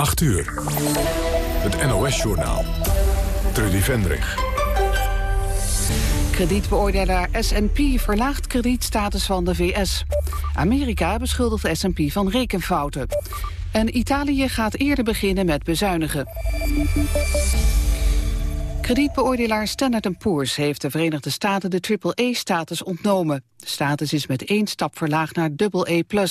8 uur. Het NOS-journaal. Trudy Vendrig. Kredietbeoordelaar S&P verlaagt kredietstatus van de VS. Amerika beschuldigt S&P van rekenfouten. En Italië gaat eerder beginnen met bezuinigen. Kredietbeoordelaar Standard Poor's heeft de Verenigde Staten de AAA-status ontnomen. De status is met één stap verlaagd naar AA+.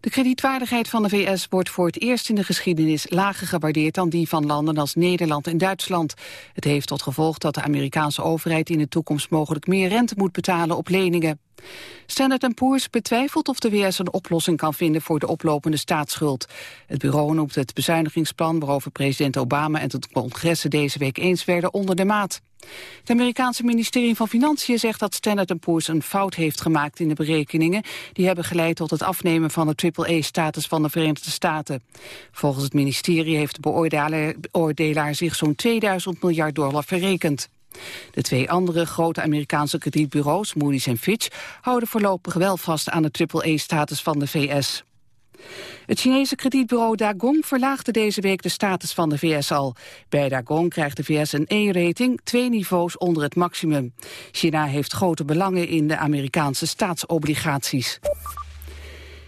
De kredietwaardigheid van de VS wordt voor het eerst in de geschiedenis lager gewaardeerd dan die van landen als Nederland en Duitsland. Het heeft tot gevolg dat de Amerikaanse overheid in de toekomst mogelijk meer rente moet betalen op leningen. Standard Poor's betwijfelt of de VS een oplossing kan vinden voor de oplopende staatsschuld. Het bureau noemt het bezuinigingsplan waarover president Obama en het congres deze week eens werden onder de maat. Het Amerikaanse ministerie van Financiën zegt dat Standard Poor's een fout heeft gemaakt in de berekeningen. Die hebben geleid tot het afnemen van de AAA-status van de Verenigde Staten. Volgens het ministerie heeft de beoordelaar zich zo'n 2000 miljard dollar verrekend. De twee andere grote Amerikaanse kredietbureaus, Moody's en Fitch, houden voorlopig wel vast aan de AAA-status van de VS. Het Chinese kredietbureau Dagong verlaagde deze week de status van de VS al. Bij Dagong krijgt de VS een E-rating, twee niveaus onder het maximum. China heeft grote belangen in de Amerikaanse staatsobligaties.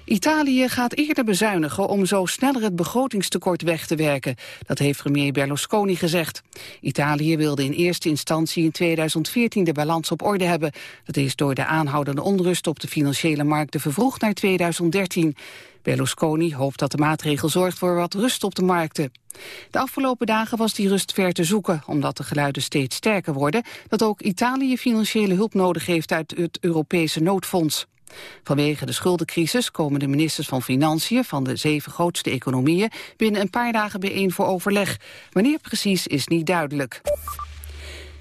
Italië gaat eerder bezuinigen om zo sneller het begrotingstekort weg te werken. Dat heeft premier Berlusconi gezegd. Italië wilde in eerste instantie in 2014 de balans op orde hebben. Dat is door de aanhoudende onrust op de financiële markten vervroegd naar 2013. Berlusconi hoopt dat de maatregel zorgt voor wat rust op de markten. De afgelopen dagen was die rust ver te zoeken, omdat de geluiden steeds sterker worden dat ook Italië financiële hulp nodig heeft uit het Europese noodfonds. Vanwege de schuldencrisis komen de ministers van Financiën van de zeven grootste economieën binnen een paar dagen bijeen voor overleg. Wanneer precies is niet duidelijk.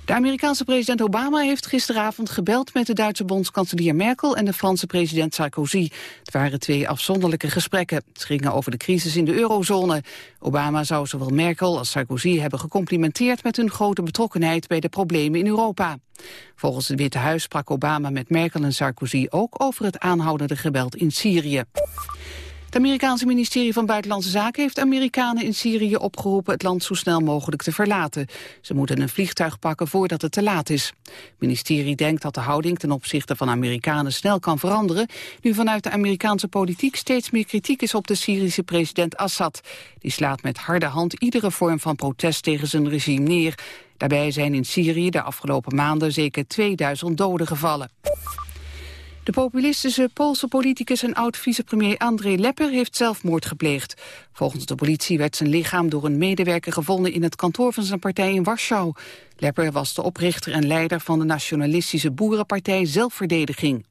De Amerikaanse president Obama heeft gisteravond gebeld met de Duitse bondskanselier Merkel en de Franse president Sarkozy. Het waren twee afzonderlijke gesprekken. Het ging over de crisis in de eurozone. Obama zou zowel Merkel als Sarkozy hebben gecomplimenteerd met hun grote betrokkenheid bij de problemen in Europa. Volgens het Witte Huis sprak Obama met Merkel en Sarkozy ook over het aanhoudende geweld in Syrië. Het Amerikaanse ministerie van Buitenlandse Zaken heeft Amerikanen in Syrië opgeroepen het land zo snel mogelijk te verlaten. Ze moeten een vliegtuig pakken voordat het te laat is. Het ministerie denkt dat de houding ten opzichte van Amerikanen snel kan veranderen, nu vanuit de Amerikaanse politiek steeds meer kritiek is op de Syrische president Assad. Die slaat met harde hand iedere vorm van protest tegen zijn regime neer. Daarbij zijn in Syrië de afgelopen maanden zeker 2000 doden gevallen. De populistische Poolse politicus en oud-vicepremier André Lepper heeft zelfmoord gepleegd. Volgens de politie werd zijn lichaam door een medewerker gevonden in het kantoor van zijn partij in Warschau. Lepper was de oprichter en leider van de nationalistische boerenpartij Zelfverdediging.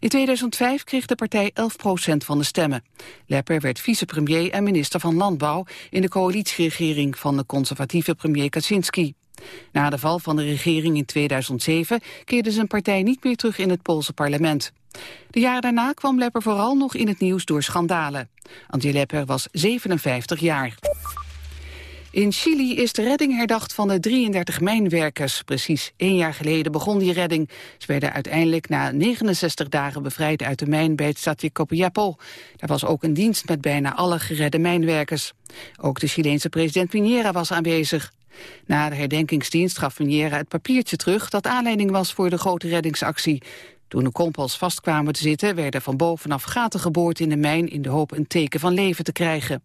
In 2005 kreeg de partij 11% van de stemmen. Lepper werd vicepremier en minister van Landbouw in de coalitieregering van de conservatieve premier Kaczynski. Na de val van de regering in 2007 keerde zijn partij niet meer terug in het Poolse parlement. De jaren daarna kwam Lepper vooral nog in het nieuws door schandalen. Antje Lepper was 57 jaar. In Chili is de redding herdacht van de 33 mijnwerkers. Precies één jaar geleden begon die redding. Ze werden uiteindelijk na 69 dagen bevrijd uit de mijn bij het stadje Copiapó. Daar was ook een dienst met bijna alle geredde mijnwerkers. Ook de Chileense president Piñera was aanwezig. Na de herdenkingsdienst gaf Piñera het papiertje terug... dat aanleiding was voor de grote reddingsactie. Toen de kompels vastkwamen te zitten... werden van bovenaf gaten geboord in de mijn... in de hoop een teken van leven te krijgen.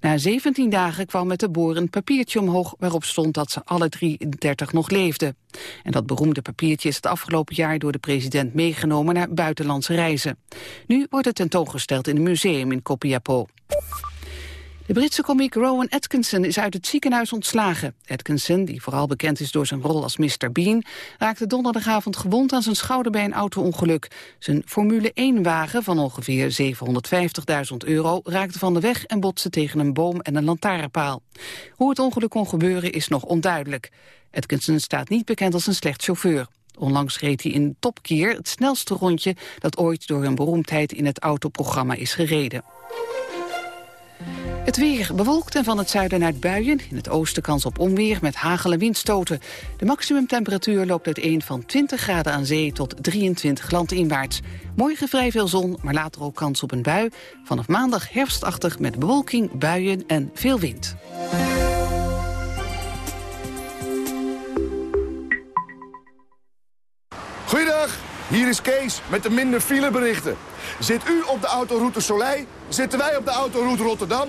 Na 17 dagen kwam met de boor een papiertje omhoog... waarop stond dat ze alle 33 nog leefden. En dat beroemde papiertje is het afgelopen jaar... door de president meegenomen naar buitenlandse reizen. Nu wordt het tentoongesteld in een museum in Copiapó. De Britse komiek Rowan Atkinson is uit het ziekenhuis ontslagen. Atkinson, die vooral bekend is door zijn rol als Mr. Bean... raakte donderdagavond gewond aan zijn schouder bij een auto-ongeluk. Zijn Formule 1-wagen van ongeveer 750.000 euro raakte van de weg... en botste tegen een boom en een lantaarnpaal. Hoe het ongeluk kon gebeuren is nog onduidelijk. Atkinson staat niet bekend als een slecht chauffeur. Onlangs reed hij in Top Gear het snelste rondje... dat ooit door een beroemdheid in het autoprogramma is gereden. Het weer bewolkt en van het zuiden naar buien. In het oosten kans op onweer met hagel en windstoten. De maximumtemperatuur loopt uiteen van 20 graden aan zee tot 23 landinwaarts. Morgen vrij veel zon, maar later ook kans op een bui. Vanaf maandag herfstachtig met bewolking, buien en veel wind. Goeiedag, hier is Kees met de minder fileberichten. Zit u op de autoroute Soleil, zitten wij op de autoroute Rotterdam.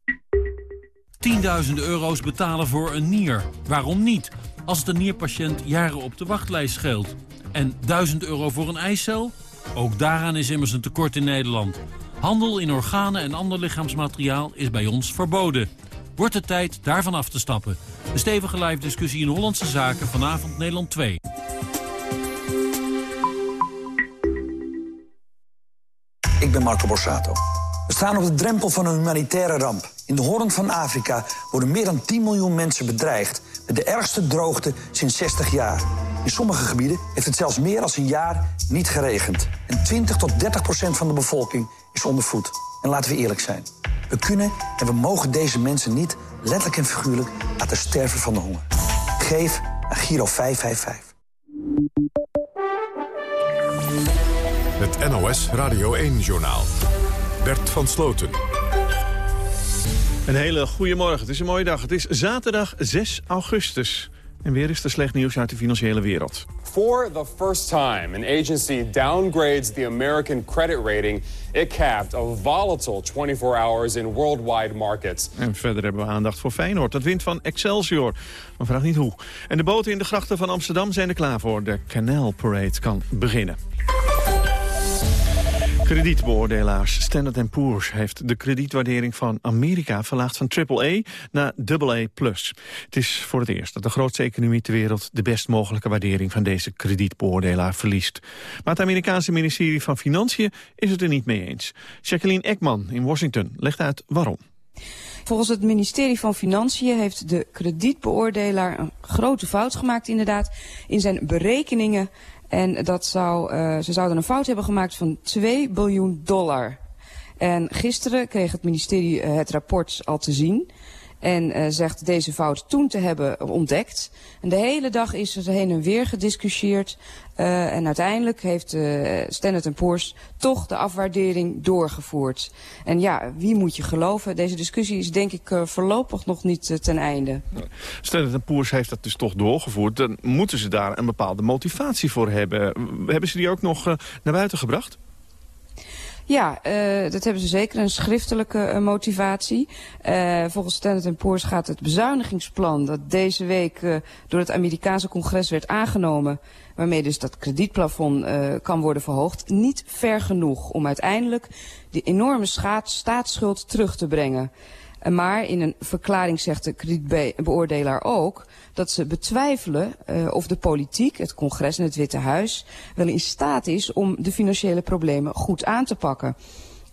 10.000 euro's betalen voor een nier. Waarom niet? Als het een nierpatiënt jaren op de wachtlijst scheelt. En 1000 euro voor een eicel? Ook daaraan is immers een tekort in Nederland. Handel in organen en ander lichaamsmateriaal is bij ons verboden. Wordt het tijd daarvan af te stappen. Een stevige live discussie in Hollandse Zaken vanavond Nederland 2. Ik ben Marco Borsato. Staan op de drempel van een humanitaire ramp. In de Hoorn van Afrika worden meer dan 10 miljoen mensen bedreigd... met de ergste droogte sinds 60 jaar. In sommige gebieden heeft het zelfs meer dan een jaar niet geregend. En 20 tot 30 procent van de bevolking is onder voet. En laten we eerlijk zijn. We kunnen en we mogen deze mensen niet, letterlijk en figuurlijk... laten sterven van de honger. Geef aan Giro 555. Het NOS Radio 1-journaal. Bert van Sloten. Een hele goede morgen. Het is een mooie dag. Het is zaterdag 6 augustus. En weer is er slecht nieuws uit de financiële wereld. For the first time, an agency downgrades the American credit rating it capped a volatile 24 hours in worldwide markets. En verder hebben we aandacht voor Feyenoord. Dat wint van Excelsior. Maar vraag niet hoe. En de boten in de grachten van Amsterdam zijn er klaar voor. De Canal Parade kan beginnen. Kredietbeoordelaars Standard Poor's heeft de kredietwaardering van Amerika verlaagd van AAA naar AA+. Het is voor het eerst dat de grootste economie ter wereld de best mogelijke waardering van deze kredietbeoordelaar verliest. Maar het Amerikaanse ministerie van Financiën is het er niet mee eens. Jacqueline Ekman in Washington legt uit waarom. Volgens het ministerie van Financiën heeft de kredietbeoordelaar een grote fout gemaakt inderdaad in zijn berekeningen en dat zou, uh, ze zouden een fout hebben gemaakt van 2 biljoen dollar. En gisteren kreeg het ministerie uh, het rapport al te zien. En uh, zegt deze fout toen te hebben ontdekt. En de hele dag is er heen en weer gediscussieerd. Uh, en uiteindelijk heeft uh, Standard Poor's toch de afwaardering doorgevoerd. En ja, wie moet je geloven? Deze discussie is denk ik voorlopig nog niet ten einde. Standard Poor's heeft dat dus toch doorgevoerd. Dan moeten ze daar een bepaalde motivatie voor hebben. Hebben ze die ook nog naar buiten gebracht? Ja, uh, dat hebben ze zeker, een schriftelijke uh, motivatie. Uh, volgens Standard Poor's gaat het bezuinigingsplan dat deze week door het Amerikaanse congres werd aangenomen, waarmee dus dat kredietplafond kan worden verhoogd, niet ver genoeg om uiteindelijk die enorme staatsschuld terug te brengen. Maar in een verklaring zegt de kredietbeoordelaar ook dat ze betwijfelen uh, of de politiek, het congres en het Witte Huis wel in staat is om de financiële problemen goed aan te pakken.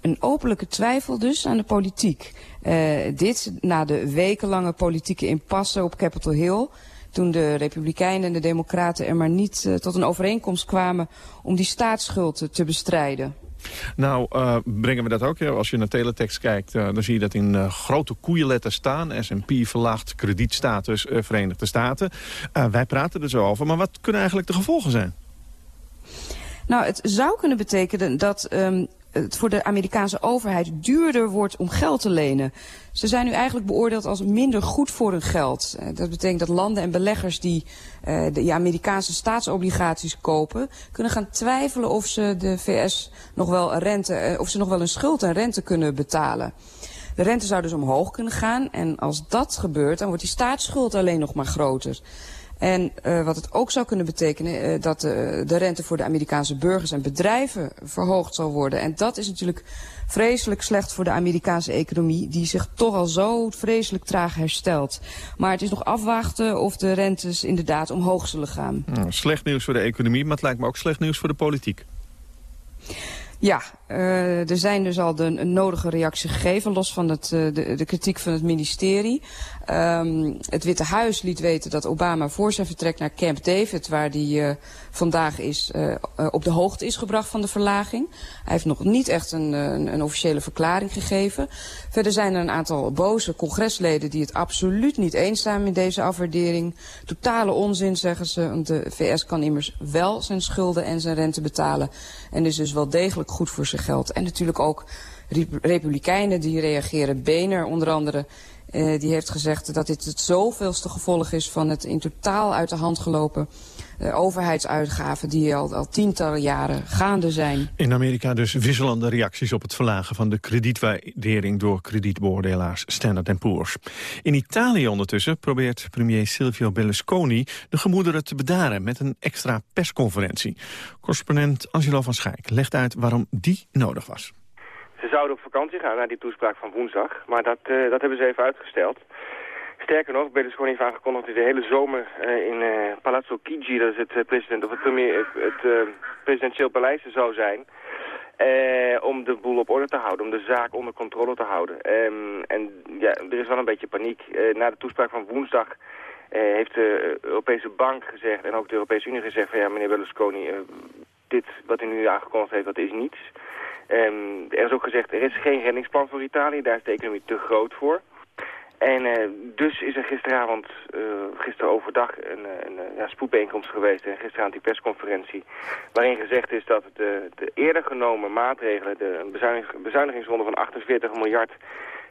Een openlijke twijfel dus aan de politiek. Uh, dit na de wekenlange politieke impasse op Capitol Hill toen de Republikeinen en de Democraten er maar niet tot een overeenkomst kwamen om die staatsschuld te bestrijden. Nou, uh, brengen we dat ook. Als je naar teletext kijkt, uh, dan zie je dat in uh, grote koeienletters staan. S&P verlaagt kredietstatus Verenigde Staten. wij praten er zo over, maar wat kunnen eigenlijk de gevolgen zijn? Nou, het zou kunnen betekenen dat um, het voor de Amerikaanse overheid duurder wordt om geld te lenen. Ze zijn nu eigenlijk beoordeeld als minder goed voor hun geld. Eh, dat betekent dat landen en beleggers die uh, de Amerikaanse staatsobligaties kopen... kunnen gaan twijfelen of ze de VS nog wel rente, uh, of ze nog wel een schuld en rente kunnen betalen. De rente zou dus omhoog kunnen gaan en als dat gebeurt, dan wordt die staatsschuld alleen nog maar groter. En uh, wat het ook zou kunnen betekenen uh, dat uh, de rente voor de Amerikaanse burgers en bedrijven verhoogd zal worden. En dat is natuurlijk vreselijk slecht voor de Amerikaanse economie... die zich toch al zo vreselijk traag herstelt. Maar het is nog afwachten of de rentes inderdaad omhoog zullen gaan. Nou, slecht nieuws voor de economie, maar het lijkt me ook slecht nieuws voor de politiek. Ja, er zijn dus al de, een nodige reactie gegeven, los van het, de, de, kritiek van het ministerie. Um, het Witte Huis liet weten dat Obama voor zijn vertrek naar Camp David, waar hij uh, vandaag is, op de hoogte is gebracht van de verlaging. Hij heeft nog niet echt een, een, een, officiële verklaring gegeven. Verder zijn er een aantal boze congresleden die het absoluut niet eens zijn met deze afwaardering. Totale onzin, zeggen ze, want de VS kan immers wel zijn schulden en zijn rente betalen. En is dus wel degelijk goed voor zijn geld. En natuurlijk ook republikeinen die reageren. Bener onder andere, uh, die heeft gezegd dat dit het zoveelste gevolg is van het in totaal uit de hand gelopen uh, overheidsuitgaven die al, al tientallen jaren gaande zijn. In Amerika dus wisselende reacties op het verlagen van de kredietwaardering door kredietbeoordelaars Standard Poor's. In Italië ondertussen probeert premier Silvio Berlusconi de gemoederen te bedaren met een extra persconferentie. Correspondent Angelo van Schaik legt uit waarom die nodig was. Ze zouden op vakantie gaan naar die toespraak van woensdag, maar dat, uh, dat hebben ze even uitgesteld. Sterker nog, Berlusconi heeft aangekondigd dat hij de hele zomer uh, in uh, Palazzo Chigi, dat is het, president, of het, presidentieel paleis zou zijn, om de boel op orde te houden, om de zaak onder controle te houden. Um, en ja, er is wel een beetje paniek. na de toespraak van woensdag heeft de Europese Bank gezegd en ook de Europese Unie gezegd van ja, meneer Berlusconi, dit wat u nu aangekondigd heeft, dat is niets. Um, er is ook gezegd, er is geen reddingsplan voor Italië, daar is de economie te groot voor. En uh, dus is er gisteravond, uh, overdag, een, een, ja, spoedbijeenkomst geweest. En gisteravond die persconferentie. Waarin gezegd is dat de, de eerder genomen maatregelen, de bezuinig, bezuinigingsronde van 48 miljard,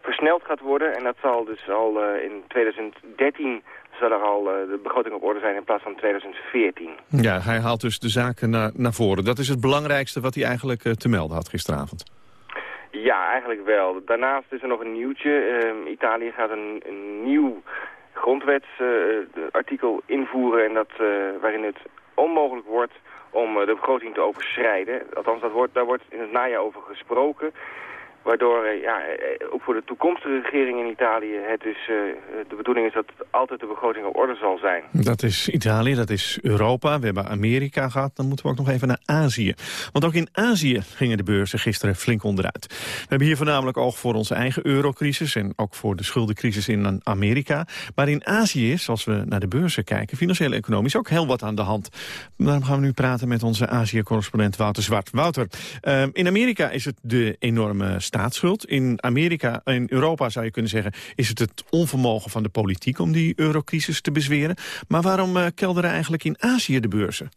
versneld gaat worden. En dat zal dus al in 2013 zal er al de begroting op orde zijn in plaats van 2014. Ja, hij haalt dus de zaken naar, naar voren. Dat is het belangrijkste wat hij eigenlijk te melden had gisteravond. Ja, eigenlijk wel. Daarnaast is er nog een nieuwtje. Uh, Italië gaat een, een nieuw grondwetsartikel uh, invoeren... En dat, uh, waarin het onmogelijk wordt om de begroting te overschrijden. Althans, dat wordt, daar wordt in het najaar over gesproken. Waardoor eh, ja, eh, ook voor de toekomstige regering in Italië het uh, de bedoeling is dat altijd de begroting op orde zal zijn. Dat is Italië, dat is Europa. We hebben Amerika gehad, dan moeten we ook nog even naar Azië. Want ook in Azië gingen de beurzen gisteren flink onderuit. We hebben hier voornamelijk oog voor onze eigen eurocrisis... en ook voor de schuldencrisis in Amerika. Maar in Azië is, als we naar de beurzen kijken... financieel economisch ook heel wat aan de hand. Daarom gaan we nu praten met onze Azië-correspondent Wouter Zwart. Wouter, uh, in Amerika is het de enorme staatsschuld. In Amerika, in Europa zou je kunnen zeggen... is het het onvermogen van de politiek om die eurocrisis te bezweren. Maar waarom uh, kelderen eigenlijk in Azië de beurzen?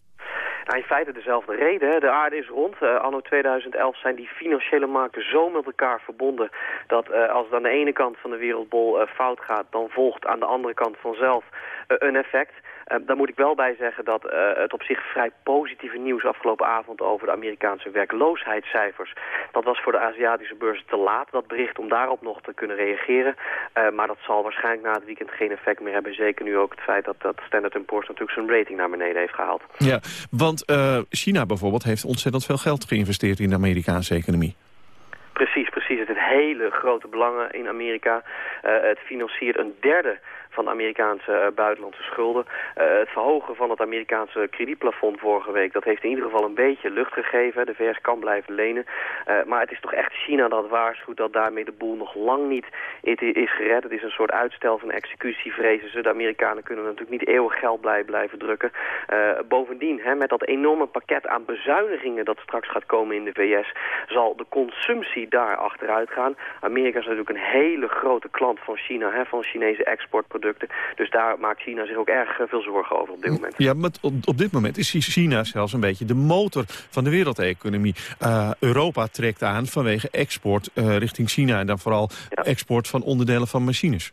Nou, in feite dezelfde reden. De aarde is rond. Uh, anno 2011 zijn die financiële markten zo met elkaar verbonden... dat uh, als het aan de ene kant van de wereldbol fout gaat... dan volgt aan de andere kant vanzelf een effect... Uh, daar moet ik wel bij zeggen dat uh, het op zich vrij positieve nieuws afgelopen avond over de Amerikaanse werkloosheidscijfers. Dat was voor de Aziatische beurzen te laat, dat bericht om daarop nog te kunnen reageren. Uh, maar dat zal waarschijnlijk na het weekend geen effect meer hebben. Zeker nu ook het feit dat, dat Standard Poor's natuurlijk zijn rating naar beneden heeft gehaald. Ja, want China bijvoorbeeld heeft ontzettend veel geld geïnvesteerd in de Amerikaanse economie. Precies, precies. Het heeft hele grote belangen in Amerika. het financiert een derde van Amerikaanse uh, buitenlandse schulden. Uh, het verhogen van het Amerikaanse kredietplafond vorige week, dat heeft in ieder geval een beetje lucht gegeven. De VS kan blijven lenen. Uh, maar het is toch echt China dat waarschuwt dat daarmee de boel nog lang niet is gered. Het is een soort uitstel van executie, vrezen ze. De Amerikanen kunnen natuurlijk niet eeuwig geld blij blijven drukken. bovendien, hè, met dat enorme pakket aan bezuinigingen dat straks gaat komen in de VS, zal de consumptie daar achteruit gaan. Amerika is natuurlijk een hele grote klant van China, hè, van Chinese exportproducten producten. Dus daar maakt China zich ook erg eh, veel zorgen over op dit moment. Ja, maar op, op dit moment is China zelfs een beetje de motor van de wereldeconomie. Uh, Europa trekt aan vanwege export uh, richting China en dan vooral ja. export van onderdelen van machines.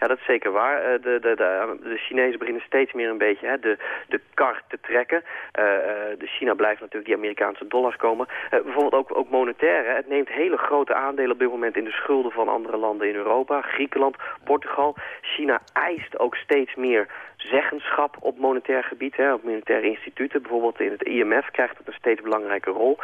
Ja, dat is zeker waar. de, de, de, de Chinezen beginnen steeds meer een beetje hè, de, de kar te trekken. de China blijft natuurlijk die Amerikaanse dollars komen. bijvoorbeeld ook, ook monetair. Het neemt hele grote aandelen op dit moment in de schulden van andere landen in Europa. Griekenland, Portugal. China eist ook steeds meer zeggenschap op monetair gebied, hè, op monetaire instituten. Bijvoorbeeld in het IMF krijgt het een steeds belangrijke rol.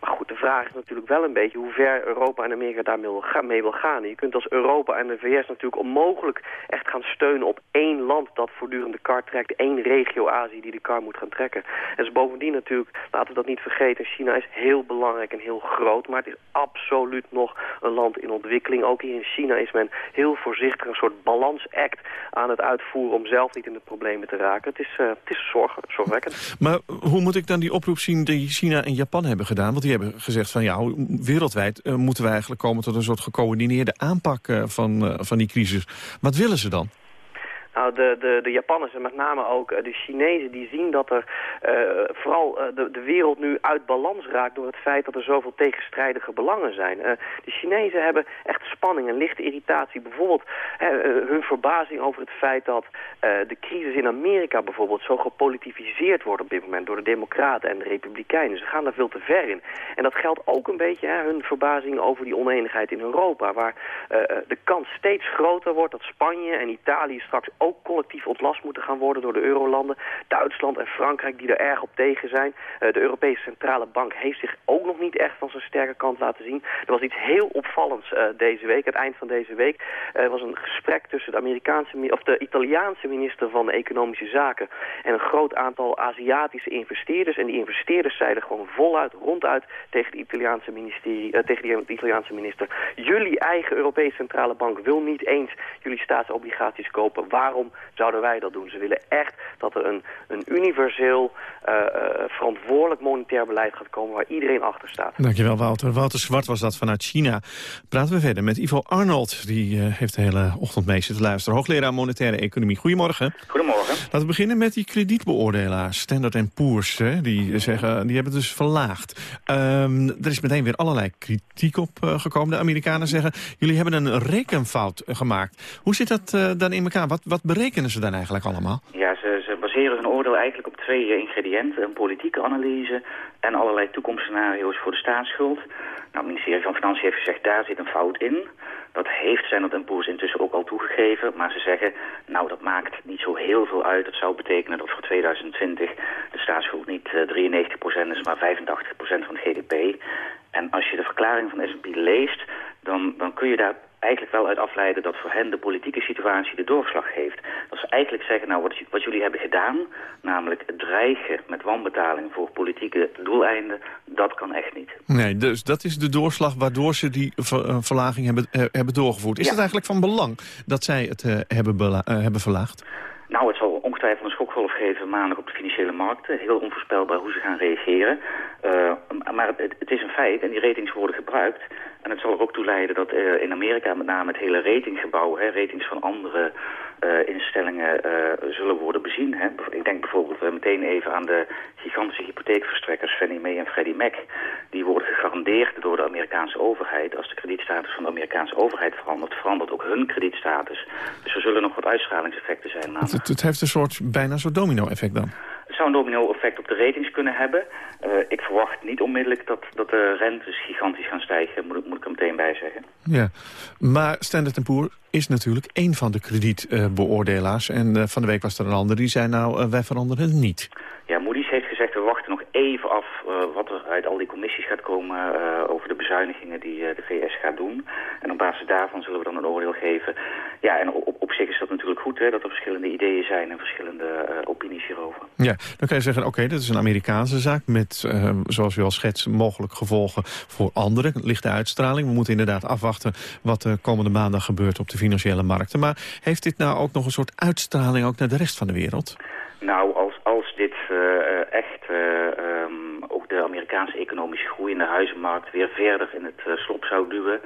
Maar goed, de vraag is natuurlijk wel een beetje hoe ver Europa en Amerika daarmee wil gaan. Je kunt als Europa en de VS natuurlijk onmogelijk echt gaan steunen op één land dat voortdurend de kar trekt. één regio Azië die de kar moet gaan trekken. En bovendien natuurlijk, laten we dat niet vergeten, China is heel belangrijk en heel groot. Maar het is absoluut nog een land in ontwikkeling. Ook hier in China is men heel voorzichtig een soort balansact aan het uitvoeren om zelf niet in de problemen te raken. Het is, uh, het is zorg, zorgwekkend. Maar hoe moet ik dan die oproep zien die China en Japan hebben gedaan? Want die hebben gezegd van ja, wereldwijd uh, moeten we eigenlijk komen tot een soort gecoördineerde aanpak uh, van, van die crisis. Wat willen ze dan? Nou, de, de, de Japanners en met name ook eh, de Chinezen die zien dat er uh, vooral uh, de, de wereld nu uit balans raakt door het feit dat er zoveel tegenstrijdige belangen zijn. De Chinezen hebben echt spanning en lichte irritatie. Bijvoorbeeld hun verbazing over het feit dat de crisis in Amerika bijvoorbeeld zo gepolitificeerd wordt op dit moment door de democraten en de republikeinen. Ze gaan daar veel te ver in. En dat geldt ook een beetje hun verbazing over die oneenigheid in Europa, waar de kans steeds groter wordt dat Spanje en Italië straks ook collectief ontlast moeten gaan worden door de eurolanden. Duitsland en Frankrijk die er erg op tegen zijn. Uh, de Europese Centrale Bank heeft zich ook nog niet echt van zijn sterke kant laten zien. Er was iets heel opvallends uh, deze week, het eind van deze week. Er was een gesprek tussen de, Amerikaanse, of de Italiaanse minister van Economische Zaken en een groot aantal Aziatische investeerders. En die investeerders zeiden gewoon voluit, ronduit tegen de Italiaanse, ministerie, uh, tegen de Italiaanse minister. Jullie eigen Europese Centrale Bank wil niet eens jullie staatsobligaties kopen. Waarom waarom zouden wij dat doen? Ze willen echt dat er een, een universeel, uh, verantwoordelijk monetair beleid gaat komen... waar iedereen achter staat. Dankjewel, Wouter. Wouter Zwart was dat vanuit China. Praten we verder met Ivo Arnold. Die uh, heeft de hele ochtend mee zitten luisteren. Hoogleraar Monetaire Economie. Goedemorgen. Goedemorgen. Laten we beginnen met die kredietbeoordelaars. Standard Poor's, hè, die, zeggen, die hebben dus verlaagd. Um, er is meteen weer allerlei kritiek op uh, gekomen. De Amerikanen zeggen, jullie hebben een rekenfout gemaakt. Hoe zit dat uh, dan in elkaar? Wat, wat berekenen ze dan eigenlijk allemaal? Ja, ze, baseren hun oordeel eigenlijk op twee eh, ingrediënten. Een politieke analyse en allerlei toekomstscenario's voor de staatsschuld. Nou, het ministerie van Financiën heeft gezegd, daar zit een fout in. Dat heeft Standard Poor's intussen ook al toegegeven. Maar ze zeggen, nou dat maakt niet zo heel veel uit. Dat zou betekenen dat voor 2020 de staatsschuld niet uh, 93% is, maar 85% van het GDP. En als je de verklaring van S&P leest, dan, dan kun je daar eigenlijk wel uit afleiden dat voor hen de politieke situatie de doorslag heeft. Dat ze eigenlijk zeggen, nou wat, wat jullie hebben gedaan, namelijk dreigen met wanbetaling voor politieke doeleinden, dat kan echt niet. Nee, dus dat is de doorslag waardoor ze die ver, verlaging hebben, uh, hebben doorgevoerd. Is ja. het eigenlijk van belang dat zij het uh, hebben, uh, hebben verlaagd? Nou, het zal ongetwijfeld een schokgolf geven maandag op de financiële markten. Heel onvoorspelbaar hoe ze gaan reageren. Uh, maar het, het, is een feit en die ratings worden gebruikt. En het zal er ook toe leiden dat uh, in Amerika met name het hele ratinggebouw, hè, ratings van andere uh, instellingen zullen worden bezien. Hè. Ik denk bijvoorbeeld meteen even aan de gigantische hypotheekverstrekkers Fannie Mae en Freddie Mac. Die worden gegarandeerd door de Amerikaanse overheid. Als de kredietstatus van de Amerikaanse overheid verandert, verandert ook hun kredietstatus. Dus er zullen nog wat uitstralingseffecten zijn. Het, het, het heeft een soort, bijna zo'n domino-effect dan? Zou een domino-effect op de ratings kunnen hebben. Uh, ik verwacht niet onmiddellijk dat, dat de rentes gigantisch gaan stijgen, moet, moet ik er meteen bij zeggen. Ja, maar Standard Poor is natuurlijk één van de kredietbeoordelaars. En uh, van de week was er een ander die zei nou, wij veranderen het niet. Ja, Moody's heeft gezegd, we wachten nog even af wat er uit al die commissies gaat komen over de bezuinigingen die de VS gaat doen. En op basis daarvan zullen we dan een oordeel geven. Ja, en op, op zich is dat natuurlijk goed hè, dat er verschillende ideeën zijn en verschillende opinies hierover. Ja, dan kan je zeggen, oké, okay, dat is een Amerikaanse zaak... met, zoals u al schetst, mogelijk gevolgen voor anderen. Lichte uitstraling. We moeten inderdaad afwachten wat de komende maandag gebeurt op de financiële markten. Maar heeft dit nou ook nog een soort uitstraling ook naar de rest van de wereld? Nou, dit uh, echt uh, um, de Amerikaanse economische groei in de huizenmarkt weer verder in het slop zou duwen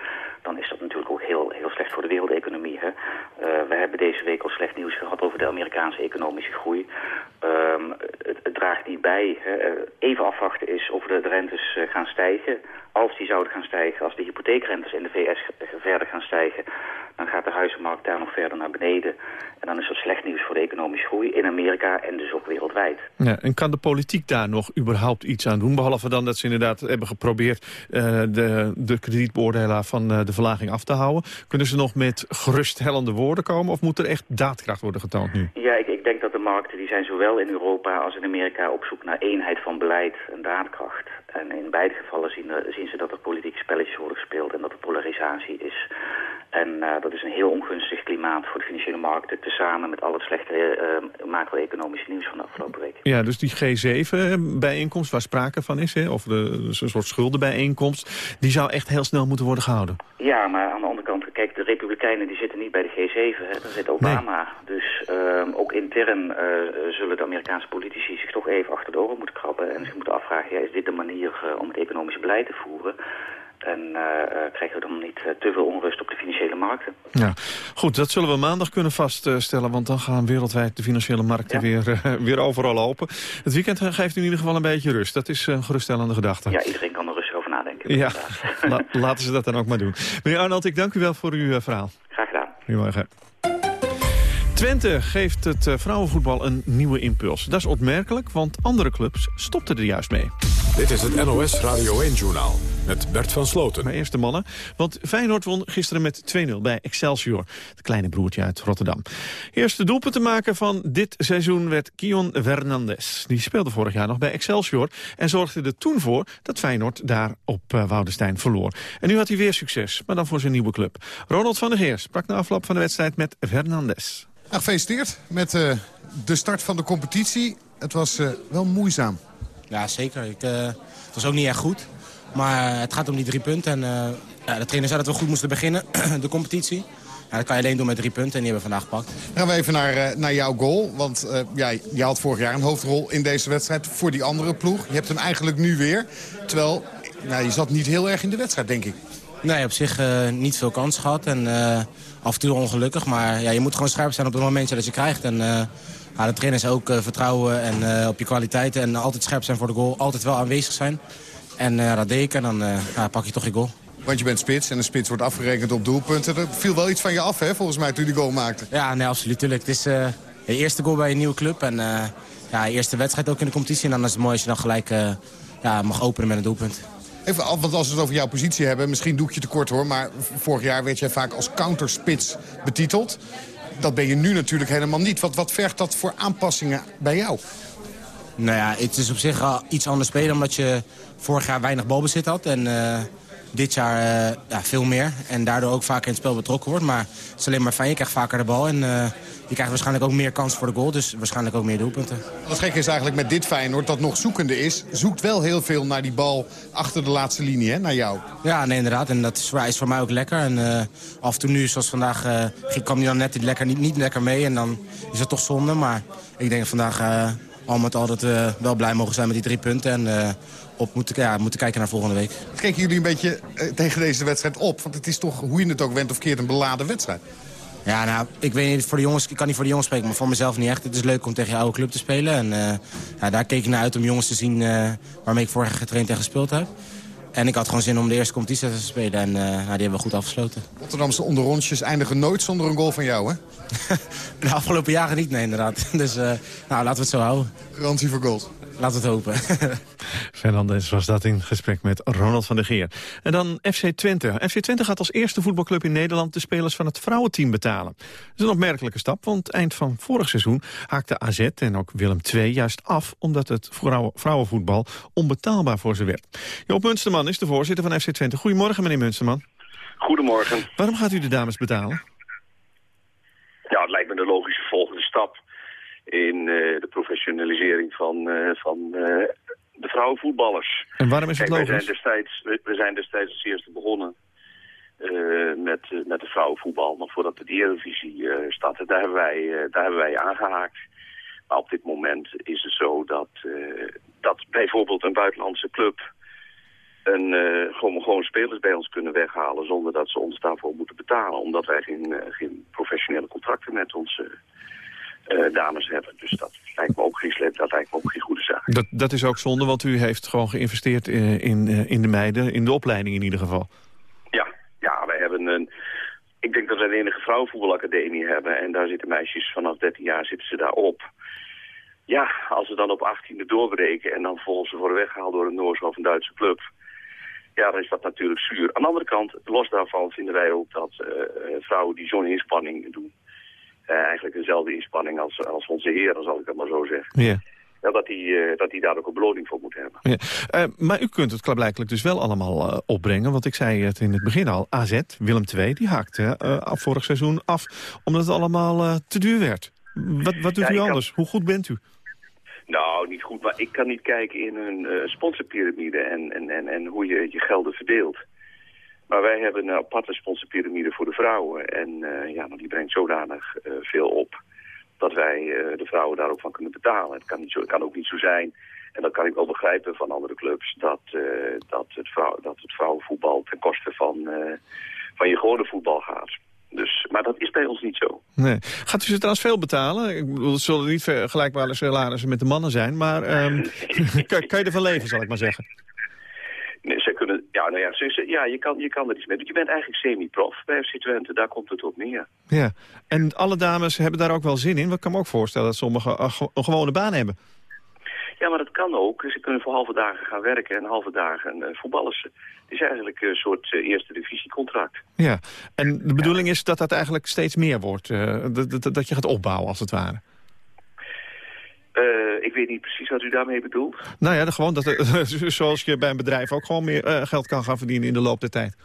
dan is dat natuurlijk ook heel, heel slecht voor de wereldeconomie. Hè? Uh, we hebben deze week al slecht nieuws gehad over de Amerikaanse economische groei. Um, het, draagt niet bij. Hè? Even afwachten is of de, de rentes gaan stijgen. Als die zouden gaan stijgen, als de hypotheekrentes in de VS verder gaan stijgen... dan gaat de huizenmarkt daar nog verder naar beneden. En dan is dat slecht nieuws voor de economische groei in Amerika en dus ook wereldwijd. Ja, en kan de politiek daar nog überhaupt iets aan doen? Behalve dan dat ze inderdaad hebben geprobeerd uh, de, de kredietbeoordelaar van uh, de verlaging af te houden. Kunnen ze nog met geruststellende woorden komen of moet er echt daadkracht worden getoond nu? Ja, ik, ik denk dat de markten die zijn zowel in Europa als in Amerika op zoek naar eenheid van beleid en daadkracht. En in beide gevallen zien, zien ze dat er politieke spelletjes worden gespeeld en dat er polarisatie is. En uh, dat is een heel ongunstig klimaat voor de financiële markten... tezamen met al het slechte uh, macro-economische nieuws van de afgelopen week. Ja, dus die G7-bijeenkomst waar sprake van is... Hè, of de, dus een soort schuldenbijeenkomst... die zou echt heel snel moeten worden gehouden. Ja, maar aan de andere kant... kijk, de Republikeinen die zitten niet bij de G7. Hè, daar zit Obama. Nee. Dus uh, ook intern uh, zullen de Amerikaanse politici zich toch even achter de oren moeten krabben... en zich moeten afvragen, ja, is dit de manier om het economische beleid te voeren... En uh, krijgen we dan niet te veel onrust op de financiële markten. Ja, goed, dat zullen we maandag kunnen vaststellen... want dan gaan wereldwijd de financiële markten ja. weer, weer overal open. Het weekend geeft in ieder geval een beetje rust. Dat is een geruststellende gedachte. Ja, iedereen kan er rustig over nadenken. Ja, La laten ze dat dan ook maar doen. Meneer Arnold, ik dank u wel voor uw verhaal. Graag gedaan. Goedemorgen. Twente geeft het vrouwenvoetbal een nieuwe impuls. Dat is opmerkelijk, want andere clubs stopten er juist mee. Dit is het NOS Radio 1-journaal met Bert van Sloten. Mijn eerste mannen, want Feyenoord won gisteren met 2-0 bij Excelsior. Het kleine broertje uit Rotterdam. Eerste doelpunt te maken van dit seizoen werd Kion Fernandes. Die speelde vorig jaar nog bij Excelsior en zorgde er toen voor dat Feyenoord daar op uh, Woudenstein verloor. En nu had hij weer succes, maar dan voor zijn nieuwe club. Ronald van der Geer sprak na afloop van de wedstrijd met Fernandes. Nou, gefeliciteerd met uh, de start van de competitie. Het was uh, wel moeizaam. Ja, zeker. Ik, uh, het was ook niet echt goed. Maar het gaat om die drie punten. En, uh, ja, de trainer zei dat we goed moesten beginnen, de competitie. Ja, dat kan je alleen doen met drie punten en die hebben we vandaag gepakt. Dan gaan we even naar, uh, naar jouw goal. Want uh, ja, je had vorig jaar een hoofdrol in deze wedstrijd voor die andere ploeg. Je hebt hem eigenlijk nu weer. Terwijl, nou, je zat niet heel erg in de wedstrijd, denk ik. Nee, op zich uh, niet veel kans gehad. En af en toe ongelukkig. Maar ja, je moet gewoon scherp zijn op het momentje dat je krijgt. En de trainers ook vertrouwen en, op je kwaliteiten. En altijd scherp zijn voor de goal. Altijd wel aanwezig zijn. En uh, dat deed ik en dan uh, pak je toch je goal. Want je bent spits en de spits wordt afgerekend op doelpunten. Er viel wel iets van je af, hè, volgens mij, toen je die goal maakte. Ja, nee, absoluut. Tuurlijk. Het is uh, je eerste goal bij een nieuwe club. En ja, eerste wedstrijd ook in de competitie. En dan is het mooi als je dan gelijk ja, mag openen met een doelpunt. Even, want als we het over jouw positie hebben, misschien doe ik je tekort hoor. Maar vorig jaar werd jij vaak als counterspits betiteld. Dat ben je nu natuurlijk helemaal niet. Wat, wat vergt dat voor aanpassingen bij jou? Nou ja, het is op zich al iets anders spelen omdat je vorig jaar weinig balbezit had. En uh, dit jaar uh, ja, veel meer. En daardoor ook vaker in het spel betrokken wordt. Maar het is alleen maar fijn. Je krijgt vaker de bal. En uh, je krijgt waarschijnlijk ook meer kans voor de goal. Dus waarschijnlijk ook meer doelpunten. Het gekke is eigenlijk met dit Feyenoord dat nog zoekende is. Zoekt wel heel veel naar die bal achter de laatste linie, hè, naar jou. Ja, nee, inderdaad. En dat is, is voor mij ook lekker. En uh, af en toe nu, zoals vandaag, kwam hij dan net niet lekker, niet, niet lekker mee. En dan is het toch zonde. Maar ik denk vandaag al met al dat we wel blij mogen zijn met die drie punten. En uh, op moeten, ja, moeten kijken naar volgende week. Kijken jullie een beetje uh, tegen deze wedstrijd op? Want het is toch, hoe je het ook went of keert, een beladen wedstrijd. Ja, nou, ik weet niet, voor de jongens, ik kan niet voor de jongens spreken, maar voor mezelf niet echt. Het is leuk om tegen je oude club te spelen. En uh, ja, daar keek ik naar uit om jongens te zien waarmee ik vorig jaar getraind en gespeeld heb. En ik had gewoon zin om de eerste competitie te spelen. En uh, nou, die hebben we goed afgesloten. Rotterdamse onderrondjes eindigen nooit zonder een goal van jou, hè? de afgelopen jaren niet, nee, inderdaad. Dus uh, nou, laten we het zo houden. Garantie voor goals. Laten we het hopen. Fernandes was dat in gesprek met Ronald van der Geer. En dan FC Twente. FC Twente gaat als eerste voetbalclub in Nederland... de spelers van het vrouwenteam betalen. Dat is een opmerkelijke stap, want eind van vorig seizoen... haakte AZ en ook Willem II juist af... omdat het vrouwenvoetbal onbetaalbaar voor ze werd. Joop Munsterman is de voorzitter van FC Twente. Goedemorgen, meneer Munsterman. Goedemorgen. Waarom gaat u de dames betalen? Ja, het lijkt me de logische volgende stap in uh, de professionalisering van, uh, van uh, de vrouwenvoetballers. En waarom is het Kijk, logisch? Wij zijn destijds, we zijn destijds als eerste begonnen met, met de vrouwenvoetbal, nog voordat de Eredivisie startte. Daar hebben, wij, daar hebben wij aangehaakt. Maar op dit moment is het zo dat, dat bijvoorbeeld een buitenlandse club een, uh, gewoon, gewoon spelers bij ons kunnen weghalen zonder dat ze ons daarvoor moeten betalen. Omdat wij geen, uh, geen professionele contracten met onze uh, dames hebben. Dus dat lijkt me ook geen slecht, dat lijkt me ook geen goede zaak. Dat, dat is ook zonde, want u heeft gewoon geïnvesteerd in, in, in de meiden, in de opleiding in ieder geval. Ja, ja wij hebben een... Ik denk dat we de enige vrouwenvoetbalacademie hebben. En daar zitten meisjes vanaf 13 jaar zitten ze daar op. Ja, als ze dan op 18e doorbreken en dan volgens ze worden weggehaald door een Noorse of een Duitse club. Ja, dan is dat natuurlijk zuur. Aan de andere kant, los daarvan vinden wij ook dat uh, vrouwen die zo'n inspanning doen... Uh, eigenlijk dezelfde inspanning als, als onze heren, zal ik dat maar zo zeggen. Ja. Ja, dat, die, uh, dat die daar ook een beloning voor moeten hebben. Ja. maar u kunt het klaarblijkelijk dus wel allemaal opbrengen. Want ik zei het in het begin al, AZ, Willem II, die haakte af vorig seizoen af... omdat het allemaal te duur werd. Wat, wat doet Ja, u anders? Hoe goed bent u? Nou, niet goed, maar ik kan niet kijken in hun eh, sponsorpyramide en, en, en, en hoe je je gelden verdeelt. Maar wij hebben een aparte sponsorpyramide voor de vrouwen. En eh, ja, nou, die brengt zodanig eh, veel op dat wij eh, de vrouwen daar ook van kunnen betalen. Het kan, niet zo, kan ook niet zo zijn, en dat kan ik wel begrijpen van andere clubs, dat, dat, het, vrouw, dat het vrouwenvoetbal ten koste van, van je gewone voetbal gaat. Dus, maar dat is bij ons niet zo. Nee. Gaat u ze trouwens veel betalen? Ik bedoel, het zullen niet vergelijkbare salarissen met de mannen zijn... maar ehm, kan, kan je ervan leven, zal ik maar zeggen? Nee, ze kunnen, ja, nou ja, ze, ja je, kan, je kan er iets mee doen. Je bent eigenlijk semi-prof bij FC Twente, daar komt het op neer. Ja. En alle dames hebben daar ook wel zin in. Ik kan me ook voorstellen dat sommigen een ge- een gewone baan hebben. Ja, maar dat kan ook. Ze kunnen voor halve dagen gaan werken en halve dagen eh, voetballen. Het is eigenlijk een soort eh, eerste divisiecontract. Ja. En de bedoeling is dat dat eigenlijk steeds meer wordt. eh, dat, dat, dat je gaat opbouwen, als het ware. Eh, ik weet niet precies wat u daarmee bedoelt. Nou ja, gewoon dat, zoals je bij een bedrijf ook gewoon meer eh, geld kan gaan verdienen in de loop der tijd.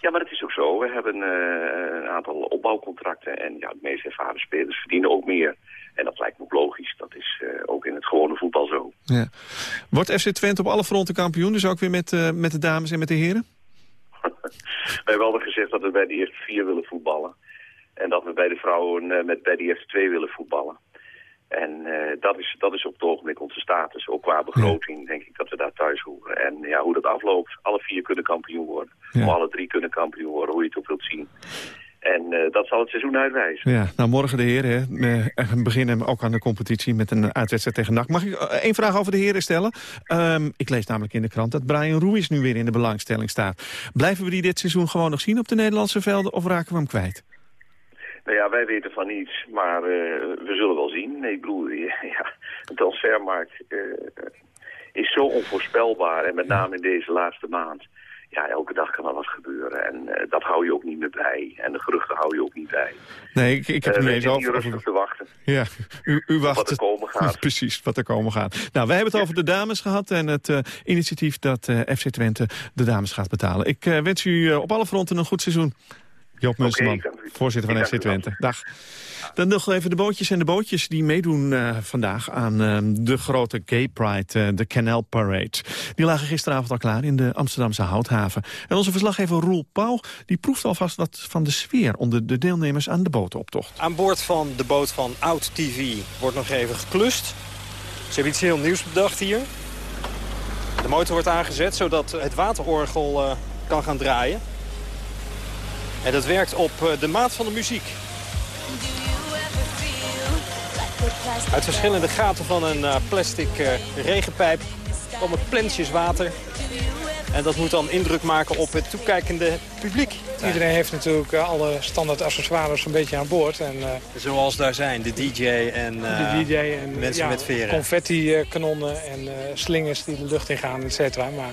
Ja, maar dat is ook zo. We hebben eh, een aantal opbouwcontracten en ja, de meest ervaren spelers verdienen ook meer. En dat lijkt me ook logisch. Dat is ook in het gewone voetbal zo. Ja. Wordt FC Twente op alle fronten kampioen? Dus ook weer met, met de dames en met de heren? We hebben altijd gezegd dat we bij de eerste vier willen voetballen. En dat we bij de vrouwen met bij de eerste twee willen voetballen. En eh, dat, is, dat is op het ogenblik onze status. Ook qua begroting denk ik dat we daar thuis horen. En ja, hoe dat afloopt, alle vier kunnen kampioen worden. Ja. Of alle drie kunnen kampioen worden, hoe je het ook wilt zien. En eh, dat zal het seizoen uitwijzen. Ja, nou morgen de heren. Eh, We beginnen ook aan de competitie met een uitwedstrijd tegen NAC. Mag ik één vraag over de heren stellen? Ehm, ik lees namelijk in de krant dat Brian Ruiz nu weer in de belangstelling staat. Blijven we die dit seizoen gewoon nog zien op de Nederlandse velden of raken we hem kwijt? Nou ja, wij weten van niets, maar eh, we zullen wel zien. Nee, ik bedoel, ja, de transfermarkt eh, is zo onvoorspelbaar. En met name in deze laatste maand. Ja, elke dag kan er wat gebeuren. En eh, dat hou je ook niet meer bij. En de geruchten hou je ook niet bij. Nee, ik, ik heb niet eens over. rustig te wachten. Ja, u, u wacht. Wat er komen gaat. Precies, wat er komen gaat. Nou, wij hebben het over de dames gehad en het initiatief dat FC Twente de dames gaat betalen. Ik wens u op alle fronten een goed seizoen. Joop Munsterman, voorzitter van FC. Twente. Dag. Dan nog even de bootjes en de bootjes die meedoen eh, vandaag aan eh, de grote Gay Pride, eh, de Canal Parade. Die lagen gisteravond al klaar in de Amsterdamse Houthaven. En onze verslaggever Roel Pauw die proeft alvast wat van de sfeer onder de deelnemers aan de botenoptocht. Aan boord van de boot van Oud TV wordt nog even geklust. Ze hebben iets heel nieuws bedacht hier. De motor wordt aangezet zodat het waterorgel eh, kan gaan draaien. En dat werkt op eh, de maat van de muziek. Uit verschillende gaten van een eh, plastic eh, regenpijp komen plensjes water. En dat moet dan indruk maken op het toekijkende publiek. Iedereen heeft natuurlijk alle standaard accessoires een beetje aan boord. En, eh, Zoals daar zijn, de DJ en, eh, de DJ en mensen ja, met veren. confetti-kanonnen en eh, slingers die de lucht in gaan, et cetera. Maar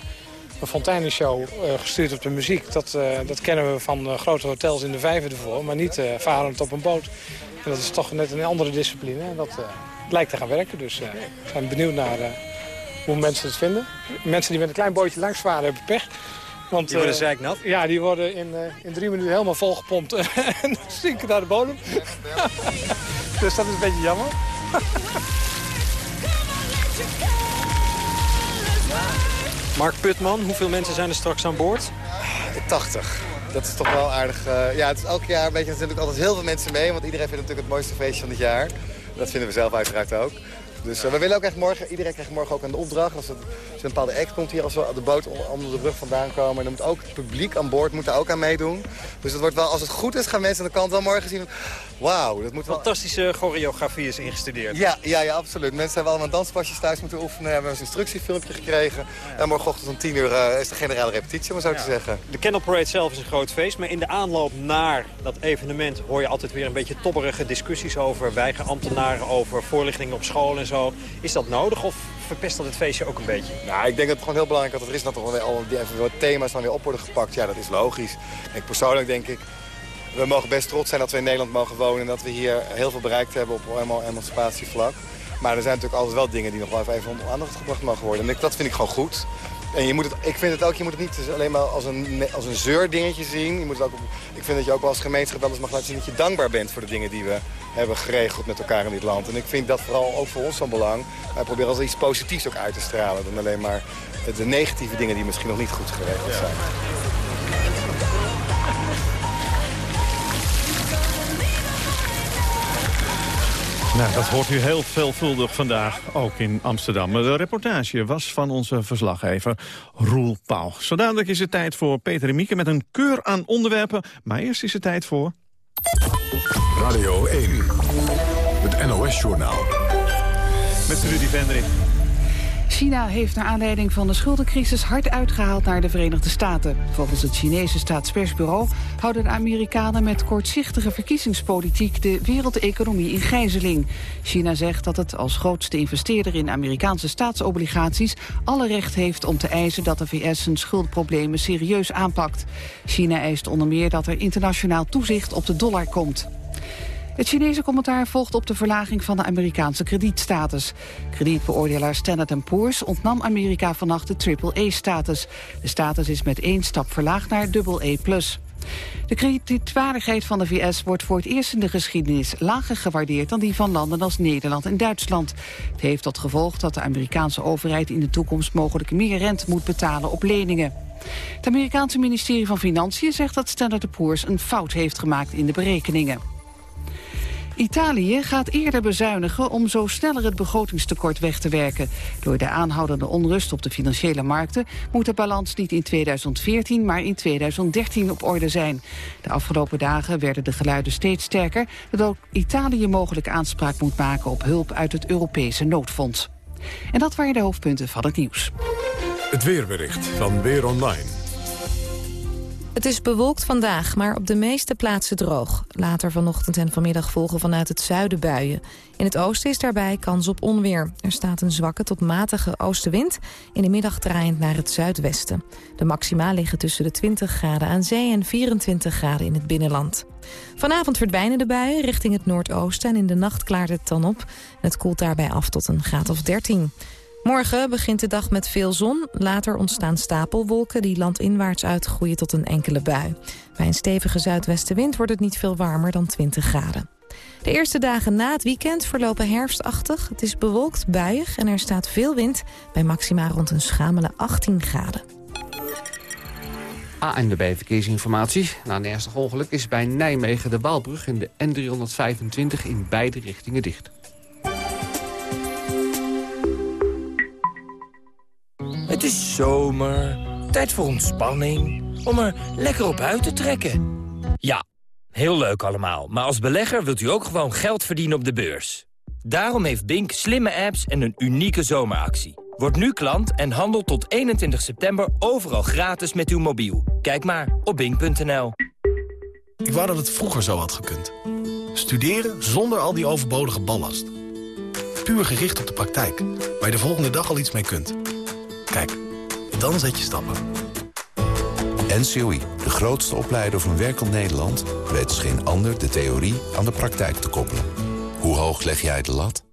een fonteinenshow uh, gestuurd op de muziek, dat, uh, dat kennen we van uh, grote hotels in de vijver ervoor. Maar niet varend op een boot. En dat is toch net een andere discipline. En dat lijkt te gaan werken. Dus we zijn benieuwd naar hoe mensen het vinden. Mensen die met een klein bootje langs varen hebben pech. Want, die worden zeiknat? Ja, die worden in, in drie minuten helemaal volgepompt en zinken naar de bodem. dus dat is een beetje jammer. Mark Putman, hoeveel mensen zijn er straks aan boord? 80. Dat is toch wel aardig. Uh, ja, het is elk jaar een beetje natuurlijk altijd heel veel mensen mee. Want iedereen vindt natuurlijk het mooiste feestje van het jaar. Dat vinden we zelf uiteraard ook. Dus uh, we willen ook echt morgen, iedereen krijgt morgen ook een opdracht. Als, er een bepaalde act komt hier, als we de boot onder de brug vandaan komen. En dan moet ook het publiek aan boord moet ook aan meedoen. Dus het wordt wel, als het goed is, gaan mensen aan de kant wel morgen zien. Wauw, dat moet wel... Fantastische choreografie is ingestudeerd. Ja, ja, ja, absoluut. Mensen hebben allemaal danspasjes thuis moeten oefenen. Hebben een instructiefilmpje gekregen. En morgenochtend om 10 uur uh, is de generale repetitie, om zo te zeggen. De Candle Parade zelf is een groot feest. Maar in de aanloop naar dat evenement hoor je altijd weer een beetje tobberige discussies over weigerambtenaren, over voorlichting op school en zo. Is dat nodig of verpest dat het feestje ook een beetje? Nou, ik denk dat het gewoon heel belangrijk is dat er is dat er al die thema's dan weer op worden gepakt. Ja, dat is logisch. Ik persoonlijk denk ik, we mogen best trots zijn dat we in Nederland mogen wonen... en dat we hier heel veel bereikt hebben op emancipatievlak. Maar er zijn natuurlijk altijd wel dingen die nog wel even onder aandacht gebracht mogen worden. En dat vind ik gewoon goed. En je moet het, ik vind het ook, je moet het niet alleen maar als een, als een zeurdingetje zien. Je moet het ook, ik vind dat je ook wel als gemeenschap wel eens mag laten zien dat je dankbaar bent voor de dingen die we hebben geregeld met elkaar in dit land. En ik vind dat vooral ook voor ons van belang. Wij proberen als iets positiefs ook uit te stralen dan alleen maar de negatieve dingen die misschien nog niet goed geregeld zijn. Nou, dat hoort u heel veelvuldig vandaag, ook in Amsterdam. De reportage was van onze verslaggever Roel Pauw. Zo dadelijk is het tijd voor Peter en Mieke met een keur aan onderwerpen. Maar eerst is het tijd voor... Radio 1, het NOS-journaal. Met Rudy Vendrik. China heeft naar aanleiding van de schuldencrisis hard uitgehaald naar de Verenigde Staten. Volgens het Chinese staatspersbureau houden de Amerikanen met kortzichtige verkiezingspolitiek de wereldeconomie in gijzeling. China zegt dat het als grootste investeerder in Amerikaanse staatsobligaties alle recht heeft om te eisen dat de VS zijn schuldproblemen serieus aanpakt. China eist onder meer dat er internationaal toezicht op de dollar komt. Het Chinese commentaar volgt op de verlaging van de Amerikaanse kredietstatus. Kredietbeoordelaar Standard Poor's ontnam Amerika vannacht de triple-A-status. De status is met één stap verlaagd naar AA+. De kredietwaardigheid van de VS wordt voor het eerst in de geschiedenis lager gewaardeerd dan die van landen als Nederland en Duitsland. Het heeft tot gevolg dat de Amerikaanse overheid in de toekomst mogelijk meer rente moet betalen op leningen. Het Amerikaanse ministerie van Financiën zegt dat Standard Poor's een fout heeft gemaakt in de berekeningen. Italië gaat eerder bezuinigen om zo sneller het begrotingstekort weg te werken. Door de aanhoudende onrust op de financiële markten moet de balans niet in 2014, maar in 2013 op orde zijn. De afgelopen dagen werden de geluiden steeds sterker dat ook Italië mogelijk aanspraak moet maken op hulp uit het Europese noodfonds. En dat waren de hoofdpunten van het nieuws. Het weerbericht van Weer Online. Het is bewolkt vandaag, maar op de meeste plaatsen droog. Later vanochtend en vanmiddag volgen vanuit het zuiden buien. In het oosten is daarbij kans op onweer. Er staat een zwakke tot matige oostenwind, in de middag draaiend naar het zuidwesten. De maxima liggen tussen de 20 graden aan zee en 24 graden in het binnenland. Vanavond verdwijnen de buien richting het noordoosten en in de nacht klaart het dan op. Het koelt daarbij af tot een graad of 13. Morgen begint de dag met veel zon. Later ontstaan stapelwolken die landinwaarts uitgroeien tot een enkele bui. Bij een stevige zuidwestenwind wordt het niet veel warmer dan 20 graden. De eerste dagen na het weekend verlopen herfstachtig. Het is bewolkt, buiig en er staat veel wind... bij maxima rond een schamele 18 graden. ANWB Verkeersinformatie. Na een ernstig ongeluk is bij Nijmegen de Waalbrug... in de N325 in beide richtingen dicht. Het is zomer, tijd voor ontspanning, om er lekker op uit te trekken. Ja, heel leuk allemaal, maar als belegger wilt u ook gewoon geld verdienen op de beurs. Daarom heeft Bink slimme apps en een unieke zomeractie. Word nu klant en handel tot 21 september overal gratis met uw mobiel. Kijk maar op bink.nl. Ik wou dat het vroeger zo had gekund. Studeren zonder al die overbodige ballast. Puur gericht op de praktijk, waar je de volgende dag al iets mee kunt. Kijk, dan zet je stappen. NCOI, de grootste opleider van werkend Nederland... weet als geen ander de theorie aan de praktijk te koppelen. Hoe hoog leg jij de lat?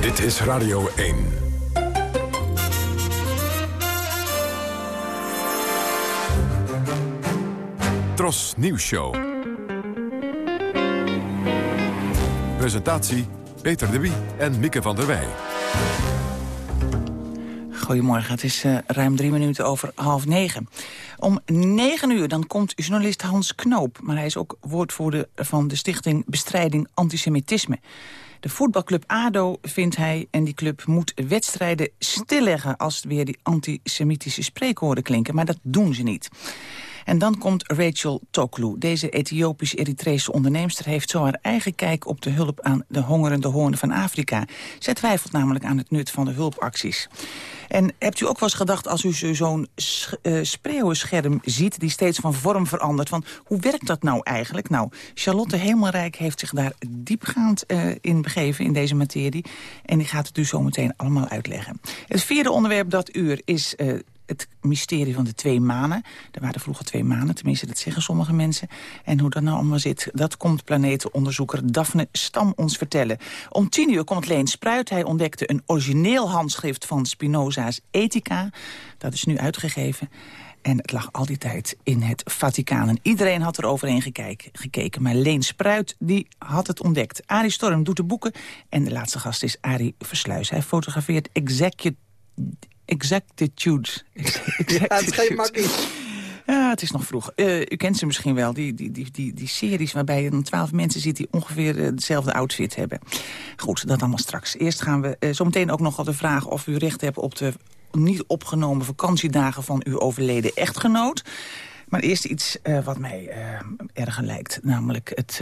Dit is Radio 1. Tros Nieuws Show. Presentatie Peter de Wie en Mieke van der Wij. Goedemorgen, het is uh, ruim drie minuten over half negen. Om negen uur dan komt journalist Hans Knoop... maar hij is ook woordvoerder van de Stichting Bestrijding Antisemitisme. De voetbalclub ADO vindt hij en die club moet wedstrijden stilleggen... als weer die antisemitische spreekwoorden klinken. Maar dat doen ze niet. En dan komt Rachel Toklu. Deze Ethiopisch-Eritrese onderneemster heeft zo haar eigen kijk op de hulp aan de hongerende hoornen van Afrika. Zij twijfelt namelijk aan het nut van de hulpacties. En hebt u ook wel eens gedacht als u zo'n uh, spreeuwenscherm ziet... die steeds van vorm verandert, van hoe werkt dat nou eigenlijk? Nou, Charlotte Hemelrijk heeft zich daar diepgaand uh, in begeven in deze materie. En die gaat het u zo meteen allemaal uitleggen. Het vierde onderwerp dat uur is uh, het mysterie van de twee manen. Er waren vroeger twee manen, tenminste dat zeggen sommige mensen. En hoe dat nou allemaal zit, dat komt planetenonderzoeker Daphne Stam ons vertellen. Om tien uur komt Leen Spruit. Hij ontdekte een origineel handschrift van Spinoza's Ethica. Dat is nu uitgegeven. En het lag al die tijd in het Vaticaan. En iedereen had er overheen gekeken. Maar Leen Spruit die had het ontdekt. Arie Storm doet de boeken. En de laatste gast is Arie Versluis. Hij fotografeert executive Exactitude. Ja, het is geen makkie. Ja, het is nog vroeg. Uh, u kent ze misschien wel, die, die, die, die, die series waarbij je dan twaalf mensen ziet... die ongeveer uh, dezelfde outfit hebben. Goed, dat allemaal straks. Eerst gaan we uh, zometeen ook nog de vraag of u recht hebt... op de niet opgenomen vakantiedagen van uw overleden echtgenoot. Maar eerst iets wat mij erger lijkt, namelijk het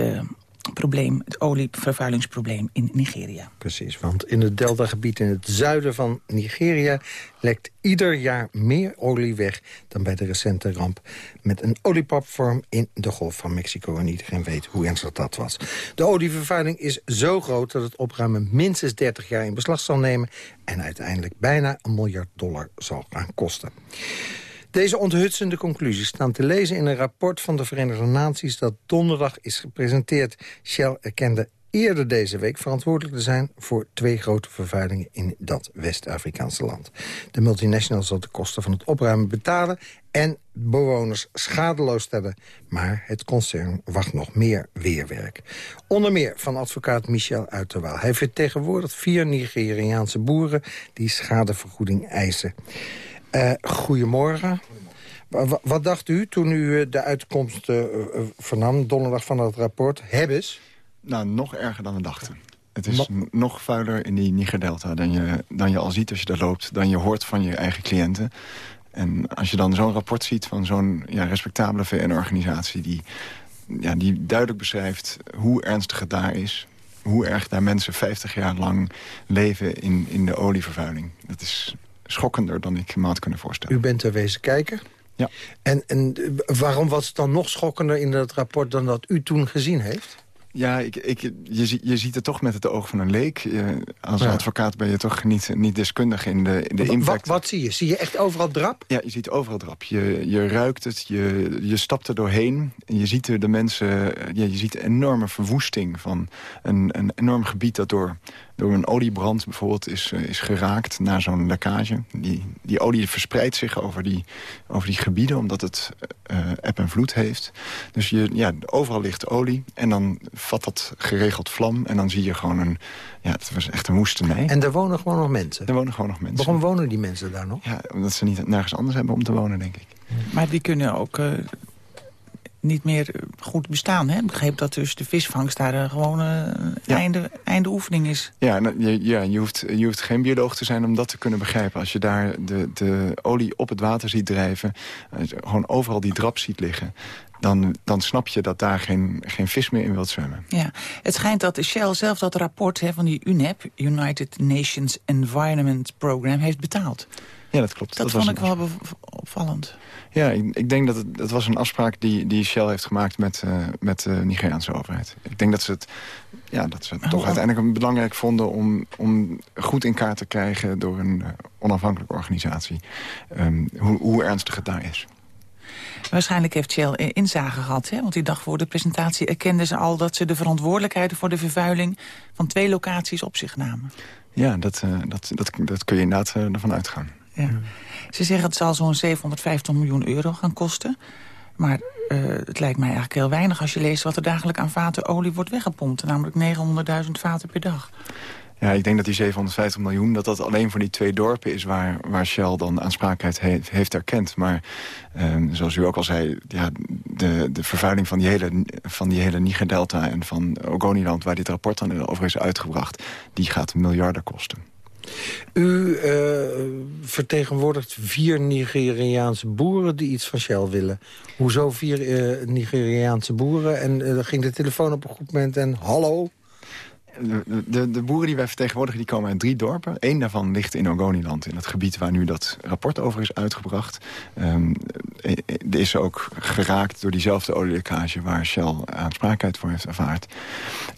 probleem, het olievervuilingsprobleem in Nigeria. Precies, want in het deltagebied in het zuiden van Nigeria... lekt ieder jaar meer olie weg dan bij de recente ramp... met een olieplatform in de Golf van Mexico. En iedereen weet hoe ernstig dat was. De olievervuiling is zo groot dat het opruimen minstens 30 jaar in beslag zal nemen... en uiteindelijk bijna een miljard dollar zal gaan kosten. Deze onthutsende conclusies staan te lezen in een rapport van de Verenigde Naties... dat donderdag is gepresenteerd. Shell erkende eerder deze week verantwoordelijk te zijn... voor twee grote vervuilingen in dat West-Afrikaanse land. De multinational zal de kosten van het opruimen betalen... en bewoners schadeloos stellen. Maar het concern wacht nog meer weerwerk. Onder meer van advocaat Michel Uiterwaal. Hij vertegenwoordigt vier Nigeriaanse boeren... die schadevergoeding eisen. Uh, goedemorgen. Wat dacht u toen u eh, de uitkomst uh, vernam, donderdag van het rapport? Hebbes? Nou, nog erger dan we dachten. Het is nog vuiler in die Niger-delta dan je, dan je al ziet als je daar loopt... dan je hoort van je eigen cliënten. En als je dan zo'n rapport ziet van zo'n ja, respectabele VN-organisatie... Die, ja, die duidelijk beschrijft hoe ernstig het daar is... hoe erg daar mensen 50 jaar lang leven in, in de olievervuiling. Dat is schokkender dan ik me had kunnen voorstellen. U bent er wezen kijken? Ja. En, en waarom was het dan nog schokkender in dat rapport dan dat u toen gezien heeft? Ja, ik, ik, je, je ziet het toch met het oog van een leek. als advocaat ben je toch niet, niet deskundig in de, in de impact. Wat, wat zie je? Zie je echt overal drap? Ja, je ziet overal drap. Je, je ruikt het, je, je stapt er doorheen. En je ziet er de mensen... Ja, je ziet een enorme verwoesting van een, een enorm gebied dat door door een oliebrand bijvoorbeeld is, eh, is geraakt na zo'n lekkage. Die, die olie verspreidt zich over die, over die gebieden omdat het uh, eb en vloed heeft. Dus je, ja, overal ligt olie en dan vat dat geregeld vlam... en dan zie je gewoon een... Ja, het was echt een woestenij. En er wonen gewoon nog mensen? Er wonen gewoon nog mensen. Waarom wonen die mensen daar nog? Ja, omdat ze niet nergens anders hebben om te wonen, denk ik. Maar die kunnen ook uh, niet meer goed bestaan. Hè? Ik begreep dat dus de visvangst daar gewoon uh, einde, einde oefening is. Ja, nou, je, ja je, hoeft, je hoeft geen bioloog te zijn om dat te kunnen begrijpen. Als je daar de, de olie op het water ziet drijven... gewoon overal die drap ziet liggen... Dan, dan snap je dat daar geen, geen vis meer in wilt zwemmen. Ja, het schijnt dat Shell zelf dat rapport hè, van die UNEP... United Nations Environment Program, heeft betaald. Ja, dat klopt. Dat, dat vond ik wel opvallend. Ja, ik, ik, denk dat het, het was een afspraak die, die Shell heeft gemaakt met, uh, met de Nigeriaanse overheid. Ik denk dat ze het, ja, dat ze het toch uiteindelijk belangrijk vonden om, om goed in kaart te krijgen door een uh, onafhankelijke organisatie. Um, hoe, hoe ernstig het daar is. Waarschijnlijk heeft Shell inzage gehad, hè? want die dag voor de presentatie erkenden ze al dat ze de verantwoordelijkheid voor de vervuiling van twee locaties op zich namen. Ja, dat, uh, dat, dat, dat kun je inderdaad ervan uitgaan. Ja. Ze zeggen het zal zo'n 750 miljoen euro gaan kosten. Maar uh, het lijkt mij eigenlijk heel weinig als je leest wat er dagelijks aan vaten olie wordt weggepompt. Namelijk 900.000 vaten per dag. Ja, ik denk dat die 750 miljoen, dat dat alleen voor die twee dorpen is... waar, waar Shell dan aansprakelijkheid heeft erkend. Maar ehm, zoals u ook al zei, ja, de, de vervuiling van die hele, van die hele Niger-delta... en van Ogoniland, waar dit rapport dan over is uitgebracht... die gaat miljarden kosten. U uh, vertegenwoordigt vier Nigeriaanse boeren die iets van Shell willen. Hoezo vier uh, Nigeriaanse boeren? En uh, ging de telefoon op een goed moment en hallo? De, de, boeren die wij vertegenwoordigen die komen uit drie dorpen. Eén daarvan ligt in Ogoniland, in het gebied waar nu dat rapport over is uitgebracht. Um, is ook geraakt door diezelfde olielekkage waar Shell aansprakelijkheid voor heeft ervaard.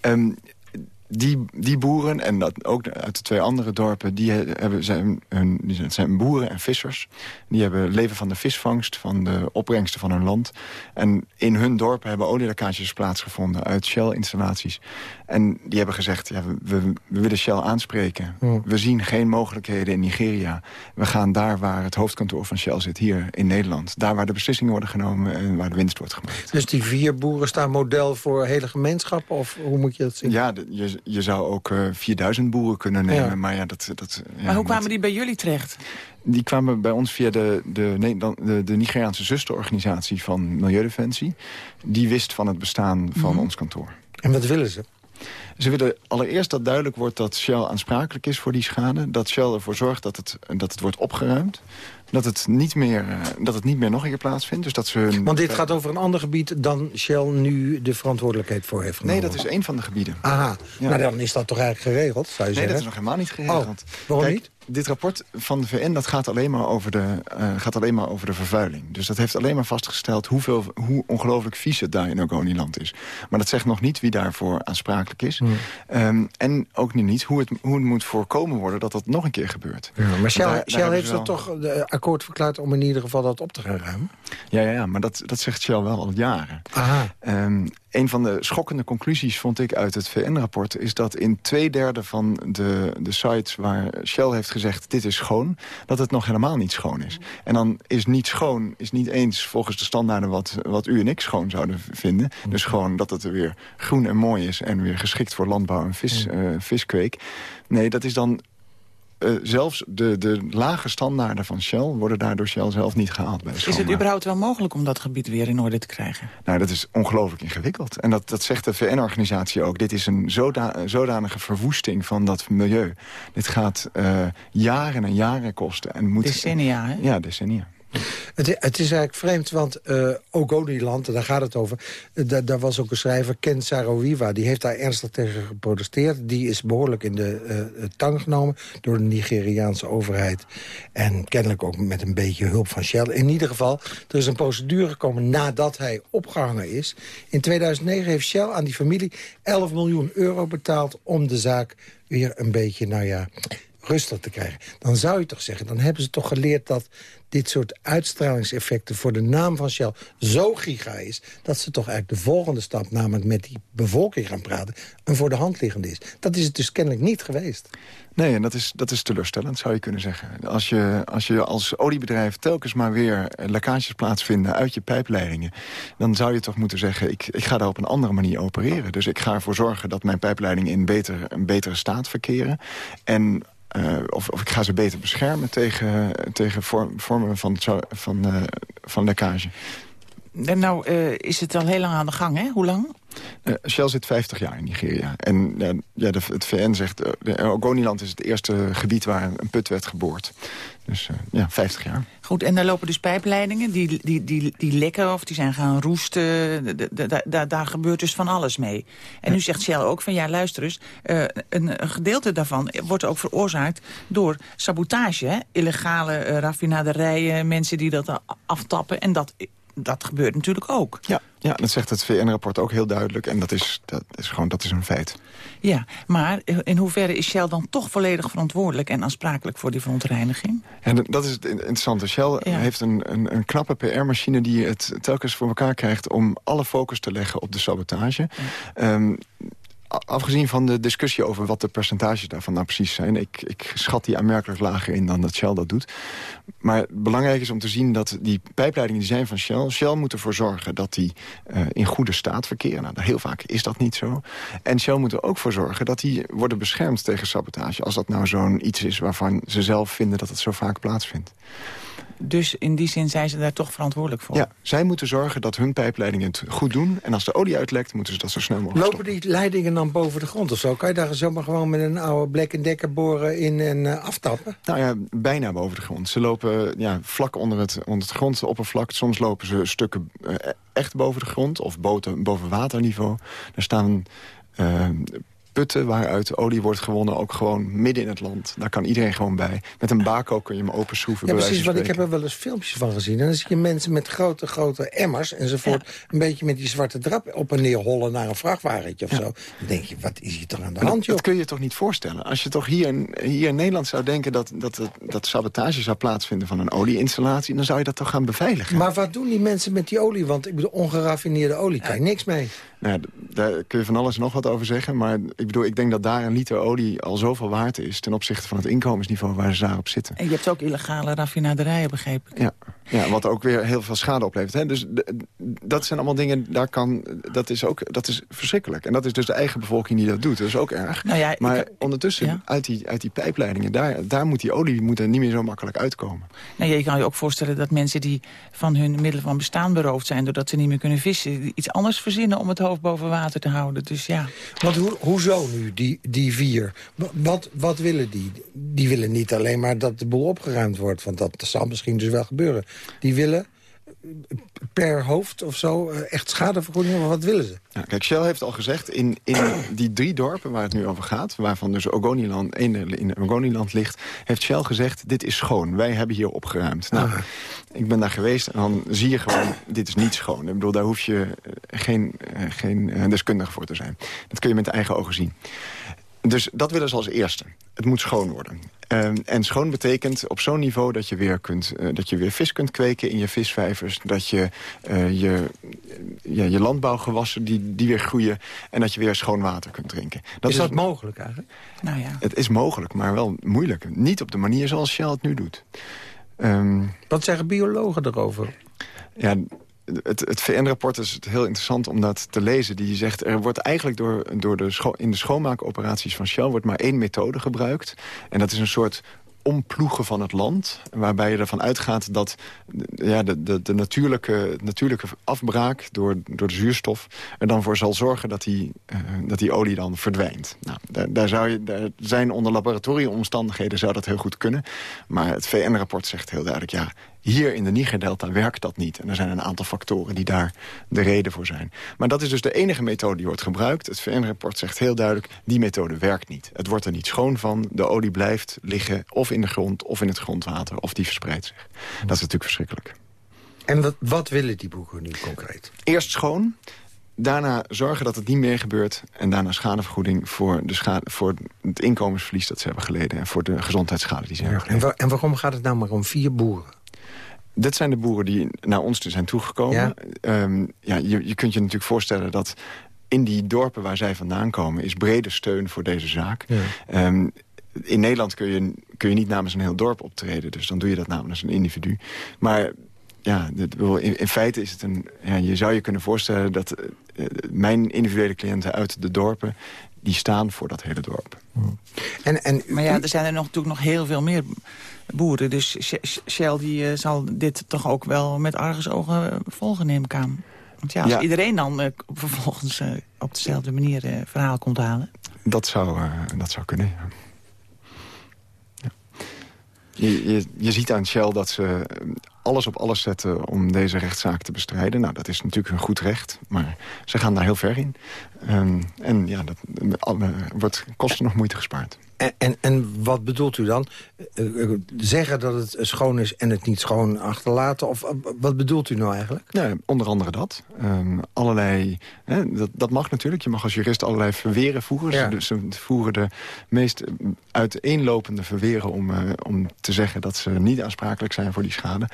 Um, die, die boeren, en dat ook uit de twee andere dorpen... die, hebben, zijn, hun, die zijn boeren en vissers. Die hebben leven van de visvangst, van de opbrengsten van hun land. En in hun dorpen hebben olielekkages plaatsgevonden... uit Shell-installaties. En die hebben gezegd, ja, we, we willen Shell aanspreken. We zien geen mogelijkheden in Nigeria. We gaan daar waar het hoofdkantoor van Shell zit, hier in Nederland. Daar waar de beslissingen worden genomen en waar de winst wordt gemaakt. Dus die vier boeren staan model voor hele gemeenschappen? Of hoe moet je dat zien? Ja, je, je zou ook uh, eh, 4000 boeren kunnen nemen. Maar, ja, dat, dat, ja, maar hoe kwamen die bij jullie terecht? Die kwamen bij ons via de, de, de, de Nigeriaanse zusterorganisatie van Milieudefensie. Die wist van het bestaan van mhm. ons kantoor. En wat willen ze? Ze willen allereerst dat duidelijk wordt dat Shell aansprakelijk is voor die schade. Dat Shell ervoor zorgt dat het, dat het wordt opgeruimd dat het niet meer, eh, dat het niet meer nog een keer plaatsvindt. Dus dat ze hun, Want dit gaat over een ander gebied dan Shell nu de verantwoordelijkheid voor heeft genomen. Nee, dat is één van de gebieden. Aha, maar dan is dat toch eigenlijk geregeld, zou je nee, zeggen? dat is nog helemaal niet geregeld. Oh, waarom niet? Dit rapport van de VN dat gaat, alleen maar over de, uh, gaat alleen maar over de vervuiling. Dus dat heeft alleen maar vastgesteld hoeveel, hoe ongelooflijk vies het daar in Ogoniland is. Maar dat zegt nog niet wie daarvoor aansprakelijk is. Hmm. Um, en ook niet hoe het, hoe het moet voorkomen worden dat dat nog een keer gebeurt. Ja, maar Shell, Shell heeft wel... toch de akkoord verklaard om in ieder geval dat op te gaan ruimen? Ja, ja, ja maar dat, dat zegt Shell wel al jaren. Aha. Um, een van de schokkende conclusies vond ik uit het VN-rapport... is dat in twee derde van de, de sites waar Shell heeft gezegd... dit is schoon, dat het nog helemaal niet schoon is. En dan is niet schoon is niet eens volgens de standaarden... wat, wat u en ik schoon zouden vinden. Dus gewoon dat het er weer groen en mooi is... en weer geschikt voor landbouw en vis, uh, viskweek. Nee, dat is dan uh, zelfs de, de lage standaarden van Shell worden daar door Shell zelf niet gehaald. Bij is het überhaupt wel mogelijk om dat gebied weer in orde te krijgen? Nou, dat is ongelooflijk ingewikkeld. En dat, dat zegt de VN-organisatie ook. Dit is een zoda zodanige verwoesting van dat milieu. Dit gaat uh, jaren en jaren kosten. En moet, decennia, hè? Ja, decennia. Het, is eigenlijk vreemd, want uh, Ogoniland, daar gaat het over... Uh, daar was ook een schrijver, Ken Sarawiwa, die heeft daar ernstig tegen geprotesteerd. Die is behoorlijk in de uh, tang genomen door de Nigeriaanse overheid. En kennelijk ook met een beetje hulp van Shell. In ieder geval, er is een procedure gekomen nadat hij opgehangen is. In 2009 heeft Shell aan die familie 11 miljoen euro betaald... om de zaak weer een beetje, nou ja, rustig te krijgen. Dan zou je toch zeggen, dan hebben ze toch geleerd dat dit soort uitstralingseffecten voor de naam van Shell zo giga is... dat ze toch eigenlijk de volgende stap, namelijk met die bevolking gaan praten... een voor de hand liggende is. Dat is het dus kennelijk niet geweest. Nee, en dat is, dat is teleurstellend, zou je kunnen zeggen. Als je, als je als oliebedrijf telkens maar weer lekkages plaatsvinden uit je pijpleidingen... dan zou je toch moeten zeggen, ik, ik ga daar op een andere manier opereren. Dus ik ga ervoor zorgen dat mijn pijpleidingen in beter, een betere staat verkeren. En uh, of, of, ik ga ze beter beschermen tegen, tegen vormen van, van, uh, van lekkage. En nou uh, is het al heel lang aan de gang, hè? Hoe lang? Uh, Shell zit 50 jaar in Nigeria. En uh, ja, de, het VN zegt, uh, Ogoniland is het eerste gebied waar een put werd geboord. Dus ja, 50 jaar. Goed, en daar lopen dus pijpleidingen, die, die, die, die lekken of die zijn gaan roesten. Daar gebeurt dus van alles mee. En nu zegt Shell ook van, ja luister eens, een, een, gedeelte daarvan wordt ook veroorzaakt door sabotage. Hè? Illegale raffinaderijen, mensen die dat aftappen. En dat dat gebeurt natuurlijk ook. Ja, ja dat zegt het VN-rapport ook heel duidelijk. En dat is, dat is gewoon dat is een feit. Ja, maar in hoeverre is Shell dan toch volledig verantwoordelijk... en aansprakelijk voor die verontreiniging? En dat is het interessante. Shell heeft een, een, een knappe PR-machine... die het telkens voor elkaar krijgt om alle focus te leggen op de sabotage. Ja. Um, afgezien van de discussie over wat de percentages daarvan nou precies zijn... Ik, ik schat die aanmerkelijk lager in dan dat Shell dat doet. Maar belangrijk is om te zien dat die pijpleidingen die zijn van Shell... Shell moet ervoor zorgen dat die uh, in goede staat verkeren. Nou, heel vaak is dat niet zo. En Shell moet er ook voor zorgen dat die worden beschermd tegen sabotage... als dat nou zo'n iets is waarvan ze zelf vinden dat het zo vaak plaatsvindt. Dus in die zin zijn ze daar toch verantwoordelijk voor? Ja, zij moeten zorgen dat hun pijpleidingen het goed doen. En als de olie uitlekt, moeten ze dat zo snel mogelijk Lopen die leidingen dan boven de grond of zo? Kan je daar zomaar gewoon met een oude Black Decker boren in en uh, aftappen? Nou ja, bijna boven de grond. Ze lopen ja, vlak onder het, onder het grondoppervlak. Soms lopen ze stukken uh, echt boven de grond of boven, boven waterniveau. Daar staan... Uh, putten waaruit olie wordt gewonnen, ook gewoon midden in het land. Daar kan iedereen gewoon bij. Met een bako kun je hem openschroeven. Ja, precies, want ik heb er wel eens filmpjes van gezien. En dan zie je mensen met grote, grote emmers enzovoort... een beetje met die zwarte drap op en neer hollen naar een vrachtwagentje of zo. Dan denk je, wat is hier toch aan de hand, joh? Dat kun je toch niet voorstellen? Als je toch hier, hier in Nederland zou denken... Dat, dat, dat, dat sabotage zou plaatsvinden van een olieinstallatie... dan zou je dat toch gaan beveiligen. Maar wat doen die mensen met die olie? Want ik bedoel, ongeraffineerde olie, kan je niks mee. Nou, daar kun je van alles en nog wat over zeggen. Maar ik bedoel, ik denk dat daar een liter olie al zoveel waard is... ten opzichte van het inkomensniveau waar ze daarop zitten. En je hebt ook illegale raffinaderijen, begrepen. Ja, ja wat ook weer heel veel schade oplevert. Hè? Dus dat zijn allemaal dingen, daar kan, dat, is ook, dat is verschrikkelijk. En dat is dus de eigen bevolking die dat doet. Dat is ook erg. Nou ja, maar ondertussen, uit, die, uit die pijpleidingen... Daar, daar moet die olie moet er niet meer zo makkelijk uitkomen. Nou, je kan je ook voorstellen dat mensen die van hun middelen van bestaan beroofd zijn... doordat ze niet meer kunnen vissen, iets anders verzinnen om het hoofd boven water te houden. Dus ja. Want ho hoezo nu, die, die vier? Wat, wat willen die? Die willen niet alleen maar dat de boel opgeruimd wordt. Want dat zal misschien dus wel gebeuren. Die willen per hoofd of zo eh, echt schadevergoeding? Maar wat willen ze? Ja, kijk, Shell heeft al gezegd, in, in die drie dorpen waar het nu over gaat... waarvan dus Ogoniland, één in Ogoniland ligt... heeft Shell gezegd, dit is schoon. Wij hebben hier opgeruimd. Nou, ah. ik ben daar geweest en dan zie je gewoon, dit is niet schoon. Ik bedoel, daar hoef je eh, geen, uh, geen deskundige voor te zijn. Dat kun je met eigen ogen zien. Dus dat willen ze als eerste. Het moet schoon worden. Um, en schoon betekent op zo'n niveau dat je, weer kunt, uh, dat je weer vis kunt kweken in je visvijvers. Dat je uh, je, ja, je landbouwgewassen die, die weer groeien. En dat je weer schoon water kunt drinken. Dat is, is dat mogelijk eigenlijk? Nou ja. Het is mogelijk, maar wel moeilijk. Niet op de manier zoals Shell het nu doet. Um, Wat zeggen biologen erover? Ja, het, het VN-rapport is heel interessant om dat te lezen. Die zegt, er wordt eigenlijk door, door de in de schoonmaakoperaties van Shell... wordt maar één methode gebruikt. En dat is een soort omploegen van het land. Waarbij je ervan uitgaat dat ja, de, de, de natuurlijke, natuurlijke afbraak door, door de zuurstof... er dan voor zal zorgen dat die, uh, dat die olie dan verdwijnt. Nou, daar, daar, zou je, daar zijn onder laboratoriumomstandigheden zou dat heel goed kunnen. Maar het VN-rapport zegt heel duidelijk... ja, hier in de Niger-delta werkt dat niet. En er zijn een aantal factoren die daar de reden voor zijn. Maar dat is dus de enige methode die wordt gebruikt. Het VN-rapport zegt heel duidelijk, die methode werkt niet. Het wordt er niet schoon van. De olie blijft liggen of in de grond of in het grondwater. Of die verspreidt zich. Dat is natuurlijk verschrikkelijk. En wat, wat willen die boeken nu concreet? Eerst schoon. Daarna zorgen dat het niet meer gebeurt. En daarna schadevergoeding voor, de schade, voor het inkomensverlies dat ze hebben geleden. En voor de gezondheidsschade die ze hebben geleden. En, en waarom gaat het nou maar om vier boeren? Dit zijn de boeren die naar ons zijn toegekomen. Ja. Um, ja, je, je kunt je natuurlijk voorstellen dat in die dorpen waar zij vandaan komen... is brede steun voor deze zaak. Ja. Um, in Nederland kun je, kun je niet namens een heel dorp optreden. Dus dan doe je dat namens een individu. Maar ja, in, in feite is het een... Ja, je zou je kunnen voorstellen dat uh, mijn individuele cliënten uit de dorpen... die staan voor dat hele dorp. En, en, maar ja, er zijn er nog, natuurlijk nog heel veel meer boeren. Dus Shell die, uh, zal dit toch ook wel met argusogen volgen, neem ik aan. Want ja, als iedereen dan uh, vervolgens uh, op dezelfde manier verhaal komt halen. Dat zou, dat zou kunnen, ja. Je, je, je, ziet aan Shell dat ze alles op alles zetten om deze rechtszaak te bestrijden. Nou, dat is natuurlijk een goed recht, maar ze gaan daar heel ver in. Um, en ja, dat wordt kosten nog moeite gespaard. En, en, en, wat bedoelt u dan? Uh, zeggen dat het schoon is en het niet schoon achterlaten? Of wat bedoelt u nou eigenlijk? Ja, onder andere dat. Um, allerlei, hè, dat. Dat mag natuurlijk. Je mag als jurist allerlei verweren voeren. Ja. Dus ze voeren de meest uiteenlopende verweren... om, uh, om te zeggen dat ze niet aansprakelijk zijn voor die schade.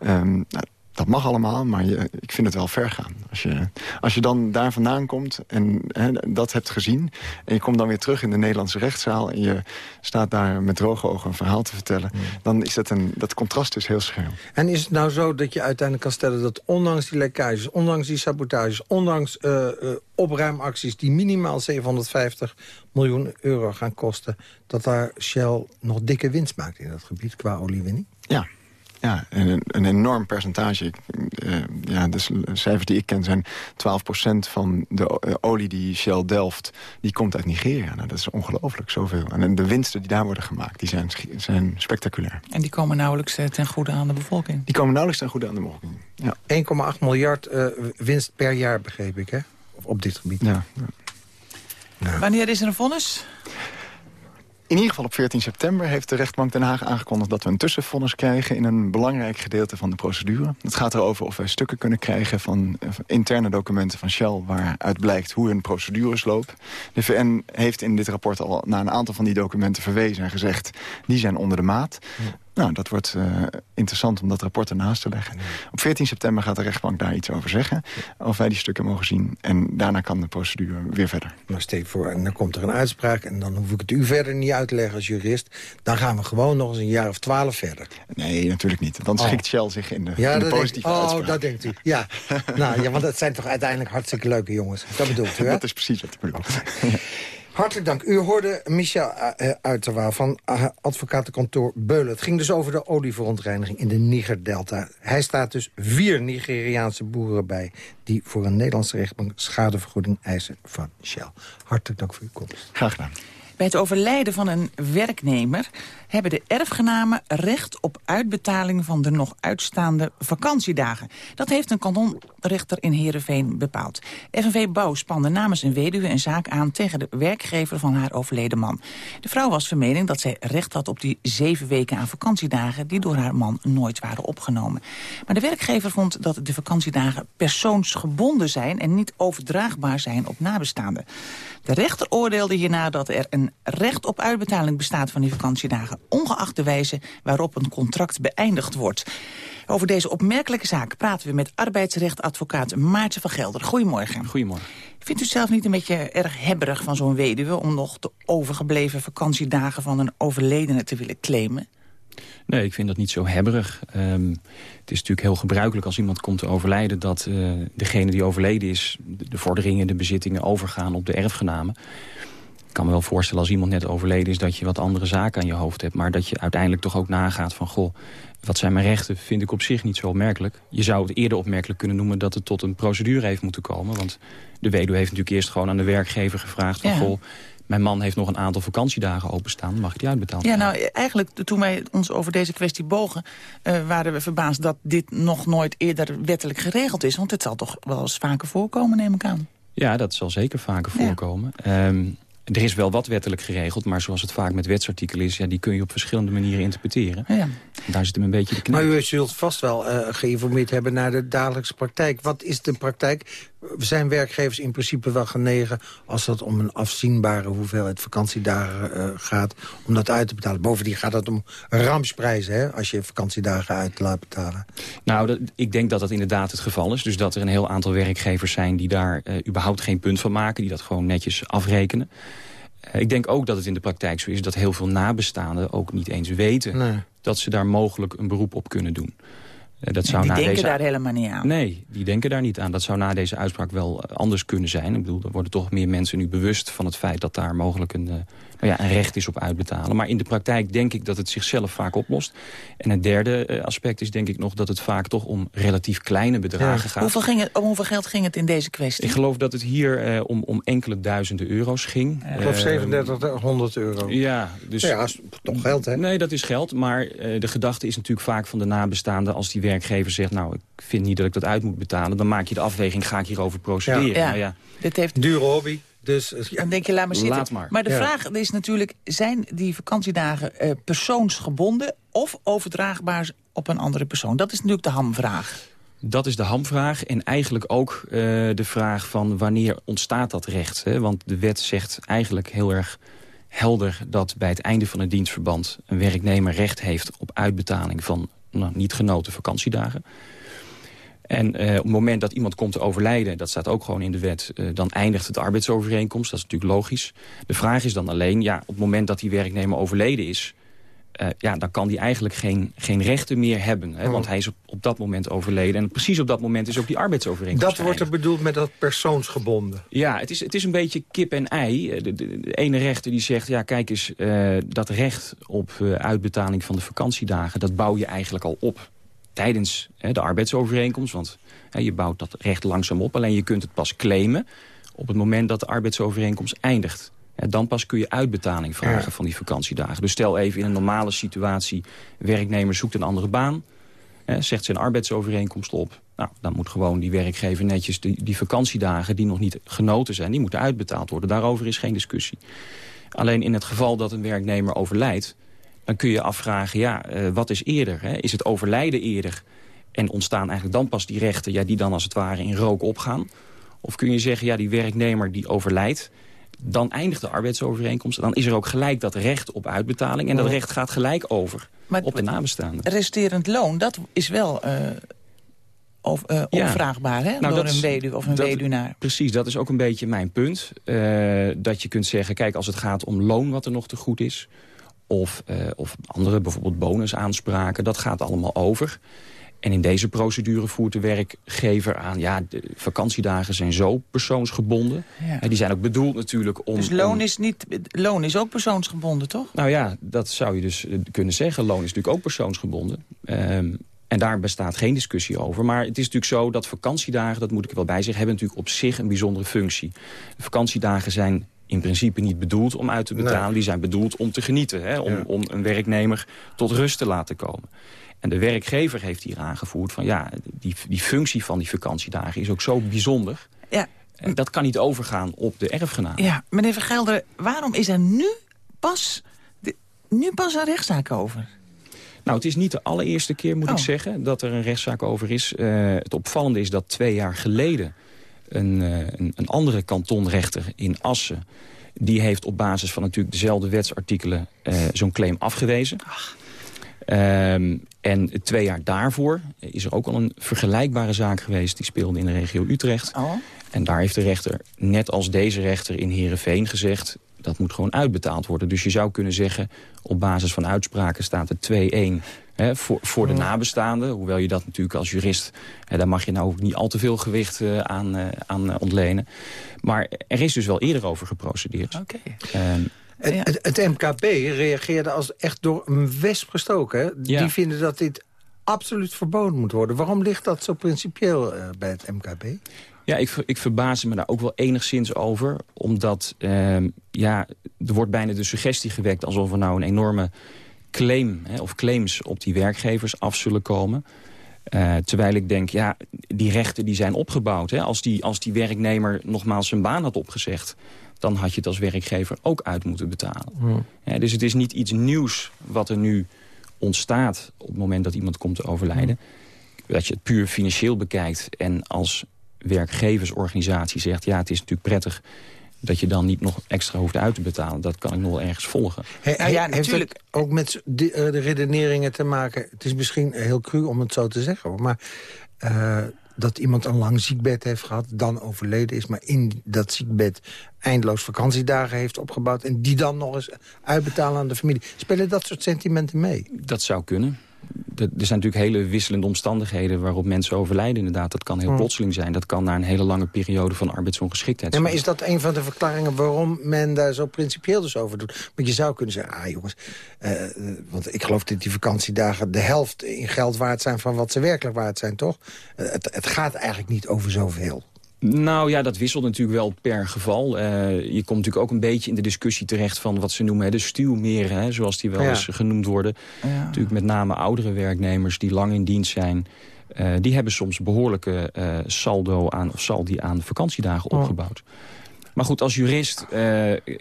Ja. Um, nou, dat mag allemaal, maar je, ik vind het wel ver gaan. Als je, als je dan daar vandaan komt en hè, dat hebt gezien... en je komt dan weer terug in de Nederlandse rechtszaal... en je staat daar met droge ogen een verhaal te vertellen... dan is dat een, dat contrast is heel scherp. En is het nou zo dat je uiteindelijk kan stellen... dat ondanks die lekkages, ondanks die sabotages... ondanks uh, uh, opruimacties die minimaal 750 miljoen euro gaan kosten... dat daar Shell nog dikke winst maakt in dat gebied qua oliewinning? Ja, ja, een, een enorm percentage. Uh, ja, de cijfers die ik ken zijn 12% van de uh, olie die Shell delft... die komt uit Nigeria. Nou, dat is ongelooflijk, zoveel. En de winsten die daar worden gemaakt, die zijn, zijn spectaculair. En die komen nauwelijks uh, ten goede aan de bevolking? Die komen nauwelijks ten goede aan de bevolking, ja. 1,8 miljard winst per jaar, begreep ik, hè? Op dit gebied. Ja. ja. Wanneer is er een vonnis? In ieder geval op 14 september heeft de rechtbank Den Haag aangekondigd... dat we een tussenvonnis krijgen in een belangrijk gedeelte van de procedure. Het gaat erover of wij stukken kunnen krijgen van interne documenten van Shell... waaruit blijkt hoe hun procedures lopen. De VN heeft in dit rapport al naar een aantal van die documenten verwezen en gezegd... die zijn onder de maat. Nou, dat wordt uh, interessant om dat rapport ernaast te leggen. Op 14 september gaat de rechtbank daar iets over zeggen. Of wij die stukken mogen zien. En daarna kan de procedure weer verder. Maar steek voor, en dan komt er een uitspraak... en dan hoef ik het u verder niet uit te leggen als jurist. Dan gaan we gewoon nog eens een jaar of twaalf verder. Nee, natuurlijk niet. Dan schikt oh. Shell zich in de, ja, in de positieve Oh, uitspraak. dat denkt u. Ja. nou, ja, want dat zijn toch uiteindelijk hartstikke leuke jongens. Dat bedoelt u, hè? Dat is precies wat ik bedoel. Hartelijk dank. U hoorde Michel uh, Uiterwaal van uh, advocatenkantoor Beulen. Het ging dus over de olieverontreiniging in de Niger-delta. Hij staat dus vier Nigeriaanse boeren bij... die voor een Nederlandse rechtbank schadevergoeding eisen van Shell. Hartelijk dank voor uw komst. Graag gedaan. Bij het overlijden van een werknemer hebben de erfgenamen recht op uitbetaling van de nog uitstaande vakantiedagen. Dat heeft een kantonrechter in Heerenveen bepaald. FNV Bouw spande namens een weduwe een zaak aan tegen de werkgever van haar overleden man. De vrouw was van mening dat zij recht had op die zeven weken aan vakantiedagen die door haar man nooit waren opgenomen. Maar de werkgever vond dat de vakantiedagen persoonsgebonden zijn en niet overdraagbaar zijn op nabestaanden. De rechter oordeelde hierna dat er een recht op uitbetaling bestaat van die vakantiedagen, ongeacht de wijze waarop een contract beëindigd wordt. Over deze opmerkelijke zaak praten we met arbeidsrechtadvocaat Maartje van Gelder. Goedemorgen. Goedemorgen. Vindt u het zelf niet een beetje erg hebberig van zo'n weduwe... om nog de overgebleven vakantiedagen van een overledene te willen claimen? Nee, ik vind dat niet zo hebberig. Um, het is natuurlijk heel gebruikelijk als iemand komt te overlijden... dat uh, degene die overleden is, de vorderingen, de bezittingen overgaan op de erfgenamen. Ik kan me wel voorstellen als iemand net overleden is... dat je wat andere zaken aan je hoofd hebt. Maar dat je uiteindelijk toch ook nagaat van... goh, wat zijn mijn rechten, vind ik op zich niet zo opmerkelijk. Je zou het eerder opmerkelijk kunnen noemen dat het tot een procedure heeft moeten komen. Want de weduwe heeft natuurlijk eerst gewoon aan de werkgever gevraagd... van ja. goh, mijn man heeft nog een aantal vakantiedagen openstaan. Mag ik die uitbetalen? Ja, nou, eigenlijk toen wij ons over deze kwestie bogen... Uh, waren we verbaasd dat dit nog nooit eerder wettelijk geregeld is. Want het zal toch wel eens vaker voorkomen, neem ik aan. Ja, dat zal zeker vaker voorkomen. Ja. Um, er is wel wat wettelijk geregeld, maar zoals het vaak met wetsartikelen is... Ja, die kun je op verschillende manieren interpreteren. Ja. Daar zit hem een beetje de knip. Maar u zult vast wel uh, geïnformeerd hebben naar de dagelijkse praktijk. Wat is de praktijk? Zijn werkgevers in principe wel genegen... als dat om een afzienbare hoeveelheid vakantiedagen uh, gaat... om dat uit te betalen? Bovendien gaat het om ramsprijzen, hè, als je vakantiedagen uit laat betalen. Nou, dat, ik denk dat dat inderdaad het geval is. Dus dat er een heel aantal werkgevers zijn... die daar uh, überhaupt geen punt van maken, die dat gewoon netjes afrekenen. Uh, ik denk ook dat het in de praktijk zo is... dat heel veel nabestaanden ook niet eens weten... Nee. dat ze daar mogelijk een beroep op kunnen doen. Uh, dat zou die na denken deze... daar helemaal niet aan. Nee, die denken daar niet aan. Dat zou na deze uitspraak wel anders kunnen zijn. Ik bedoel, er worden toch meer mensen nu bewust van het feit... dat daar mogelijk een, uh, nou ja, een recht is op uitbetalen. Maar in de praktijk denk ik dat het zichzelf vaak oplost. En het derde uh, aspect is denk ik nog dat het vaak toch om relatief kleine bedragen ja. gaat. Hoeveel, ging het, om hoeveel geld ging het in deze kwestie? Ik geloof dat het hier uh, om, om enkele duizenden euro's ging. Ik geloof 3700 euro. Ja, dus, ja, is toch geld hè? Nee, dat is geld. Maar uh, de gedachte is natuurlijk vaak van de nabestaanden... als die werkgever zegt, nou, ik vind niet dat ik dat uit moet betalen... dan maak je de afweging, ga ik hierover procederen. Ja. Nou, ja. Dit heeft... Dure hobby. Dus, dan denk je, laat maar zitten. Laat maar. maar de ja. vraag is natuurlijk, zijn die vakantiedagen uh, persoonsgebonden... of overdraagbaar op een andere persoon? Dat is natuurlijk de hamvraag. Dat is de hamvraag en eigenlijk ook uh, de vraag van wanneer ontstaat dat recht. Hè? Want de wet zegt eigenlijk heel erg helder dat bij het einde van het dienstverband... een werknemer recht heeft op uitbetaling van nou, niet genoten vakantiedagen. En eh, op het moment dat iemand komt te overlijden, dat staat ook gewoon in de wet... Eh, dan eindigt het arbeidsovereenkomst, dat is natuurlijk logisch. De vraag is dan alleen, ja, op het moment dat die werknemer overleden is... Uh, ja, dan kan die eigenlijk geen, geen rechten meer hebben. Hè, Want hij is op, op, dat moment overleden. En precies op dat moment is ook die arbeidsovereenkomst Dat wordt er bedoeld met dat persoonsgebonden. Ja, het is, het is een beetje kip en ei. De, de, de ene rechter die zegt, ja kijk eens, uh, dat recht op uh, uitbetaling van de vakantiedagen... dat bouw je eigenlijk al op tijdens hè, de arbeidsovereenkomst. Want hè, je bouwt dat recht langzaam op. Alleen je kunt het pas claimen op het moment dat de arbeidsovereenkomst eindigt. Ja, dan pas kun je uitbetaling vragen ja. van die vakantiedagen. Dus stel even in een normale situatie... werknemer zoekt een andere baan, hè, zegt zijn arbeidsovereenkomst op. Nou, dan moet gewoon die werkgever netjes die, die vakantiedagen... die nog niet genoten zijn, die moeten uitbetaald worden. Daarover is geen discussie. Alleen in het geval dat een werknemer overlijdt... dan kun je afvragen, ja, uh, wat is eerder? Hè? Is het overlijden eerder? En ontstaan eigenlijk dan pas die rechten... Ja, die dan als het ware in rook opgaan? Of kun je zeggen, ja, die werknemer die overlijdt dan eindigt de arbeidsovereenkomst. Dan is er ook gelijk dat recht op uitbetaling. En dat recht gaat gelijk over maar op de nabestaanden. Resterend loon, dat is wel uh, of, uh, ja. opvraagbaar hè? Nou, door een weduwe of een dat, weduwnaar. Precies, dat is ook een beetje mijn punt. Uh, dat je kunt zeggen, kijk, als het gaat om loon wat er nog te goed is... of, of andere, bijvoorbeeld bonusaanspraken, dat gaat allemaal over... En in deze procedure voert de werkgever aan... ja, de vakantiedagen zijn zo persoonsgebonden. Ja. En die zijn ook bedoeld natuurlijk om... Dus loon, om... Is niet, loon is ook persoonsgebonden, toch? Nou ja, dat zou je dus kunnen zeggen. Loon is natuurlijk ook persoonsgebonden. Um, en daar bestaat geen discussie over. Maar het is natuurlijk zo dat vakantiedagen, dat moet ik er wel bij zeggen... hebben natuurlijk op zich een bijzondere functie. Vakantiedagen zijn in principe niet bedoeld om uit te betalen. Nee. Die zijn bedoeld om te genieten. Hè? Om, ja. om een werknemer tot rust te laten komen. En de werkgever heeft hier aangevoerd van ja, die, die functie van die vakantiedagen is ook zo bijzonder. Ja. En dat kan niet overgaan op de erfgenaam. Ja, meneer Vergelder, waarom is er nu pas, de, nu pas een rechtszaak over? Nou, het is niet de allereerste keer, moet oh. ik zeggen, dat er een rechtszaak over is. Uh, het opvallende is dat twee jaar geleden een, uh, een, een andere kantonrechter in Assen... die heeft op basis van natuurlijk dezelfde wetsartikelen uh, zo'n claim afgewezen. Um, en twee jaar daarvoor is er ook al een vergelijkbare zaak geweest... die speelde in de regio Utrecht. Oh. En daar heeft de rechter, net als deze rechter in Heerenveen gezegd... dat moet gewoon uitbetaald worden. Dus je zou kunnen zeggen, op basis van uitspraken staat het 2-1... voor, voor de nabestaanden, hoewel je dat natuurlijk als jurist... Hè, daar mag je nou ook niet al te veel gewicht uh, aan, uh, aan uh, ontlenen. Maar er is dus wel eerder over geprocedeerd. Oké. Okay. Um, het, ja. het, het, MKB reageerde als echt door een wesp gestoken. Hè? Ja. Die vinden dat dit absoluut verboden moet worden. Waarom ligt dat zo principieel uh, bij het MKB? Ja, ik, ik verbaas me daar ook wel enigszins over. Omdat uh, ja, er wordt bijna de suggestie gewekt... alsof er nou een enorme claim hè, of claims op die werkgevers af zullen komen... Uh, terwijl ik denk, ja, die rechten die zijn opgebouwd. Hè? Als, die, als die werknemer nogmaals zijn baan had opgezegd dan had je het als werkgever ook uit moeten betalen. Ja, dus het is niet iets nieuws wat er nu ontstaat... op het moment dat iemand komt te overlijden. Dat je het puur financieel bekijkt en als werkgeversorganisatie zegt... ja, het is natuurlijk prettig dat je dan niet nog extra hoeft uit te betalen. Dat kan ik nog wel ergens volgen. Hey, hij, ja, natuurlijk. Heeft ook met de, uh, de, redeneringen te maken... het is misschien heel cru om het zo te zeggen, maar... Uh, dat iemand een lang ziekbed heeft gehad, dan overleden is... maar in dat ziekbed eindeloos vakantiedagen heeft opgebouwd... en die dan nog eens uitbetalen aan de familie. Spelen dat soort sentimenten mee? Dat zou kunnen. Er zijn natuurlijk hele wisselende omstandigheden waarop mensen overlijden. Inderdaad, dat kan heel hmm. plotseling zijn. Dat kan na een hele lange periode van arbeidsongeschiktheid zijn. Ja, maar is dat een van de verklaringen waarom men daar zo principieel dus over doet? Want je zou kunnen zeggen, ah jongens, uh, want ik geloof dat die vakantiedagen de helft in geld waard zijn van wat ze werkelijk waard zijn, toch? Uh, het, het gaat eigenlijk niet over zoveel. Nou ja, dat wisselt natuurlijk wel per geval. Uh, je komt natuurlijk ook een beetje in de discussie terecht... van wat ze noemen de stuwmeren, hè, zoals die wel ja. eens genoemd worden. Ja. Natuurlijk met name oudere werknemers die lang in dienst zijn... Uh, die hebben soms behoorlijke uh, saldo aan, of saldi aan vakantiedagen oh. opgebouwd. Maar goed, als jurist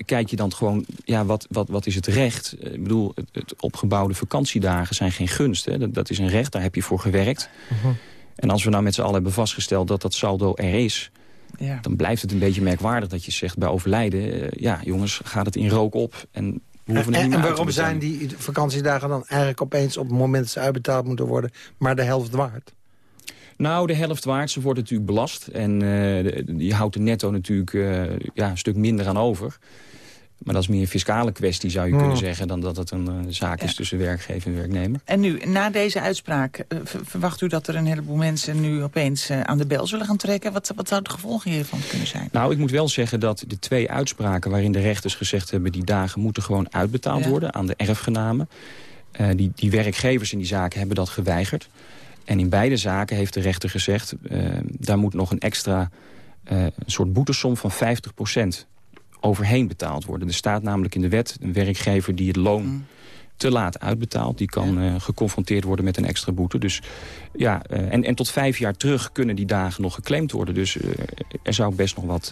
kijk je dan gewoon... ja, wat, wat, wat is het recht? ik bedoel, het, het, opgebouwde vakantiedagen zijn geen gunst. Hè? Dat, dat, is een recht, daar heb je voor gewerkt... Uh-huh. En als we nou met z'n allen hebben vastgesteld dat dat saldo er is... Ja. dan blijft het een beetje merkwaardig dat je zegt bij overlijden... Uh, ja, jongens, gaat het in rook op en en, en waarom zijn die vakantiedagen dan eigenlijk opeens... op het moment dat ze uitbetaald moeten worden, maar de helft waard? Nou, de helft waard. Ze wordt natuurlijk belast. En uh, je houdt de netto natuurlijk uh, ja, een stuk minder aan over. Maar dat is meer een fiscale kwestie, zou je Hmm. kunnen zeggen... dan dat het een uh, zaak is tussen werkgever en werknemer. En nu, na deze uitspraak, uh, verwacht u dat er een heleboel mensen... nu opeens uh, aan de bel zullen gaan trekken? Wat, wat zou de gevolgen hiervan kunnen zijn? Nou, ik moet wel zeggen dat de twee uitspraken... waarin de rechters gezegd hebben... die dagen moeten gewoon uitbetaald ja. worden aan de erfgenamen. Die, die werkgevers in die zaken hebben dat geweigerd. En in beide zaken heeft de rechter gezegd... Daar moet nog een extra een soort boetesom van 50 overheen betaald worden. Er staat namelijk in de wet een werkgever die het loon mm. te laat uitbetaalt. Die kan ja. uh, geconfronteerd worden met een extra boete. Dus, ja, uh, en, en tot vijf jaar terug kunnen die dagen nog geclaimd worden. Dus uh, er zou best nog wat...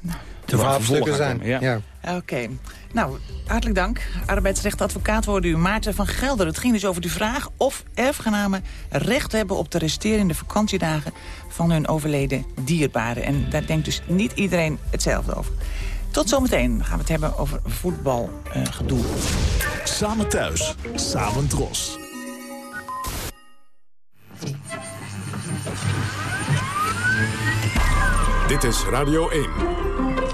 nou, te verhaalstukken zijn. Ja. ja. Oké. Okay. Nou, hartelijk dank. Arbeidsrechtadvocaat worden u Maarten van Gelder. Het ging dus over de vraag of erfgenamen recht hebben... op de resterende vakantiedagen van hun overleden dierbaren. En daar denkt dus niet iedereen hetzelfde over. Tot zometeen gaan we het hebben over voetbalgedoe. Uh, samen thuis, samen dros. Dit is Radio 1.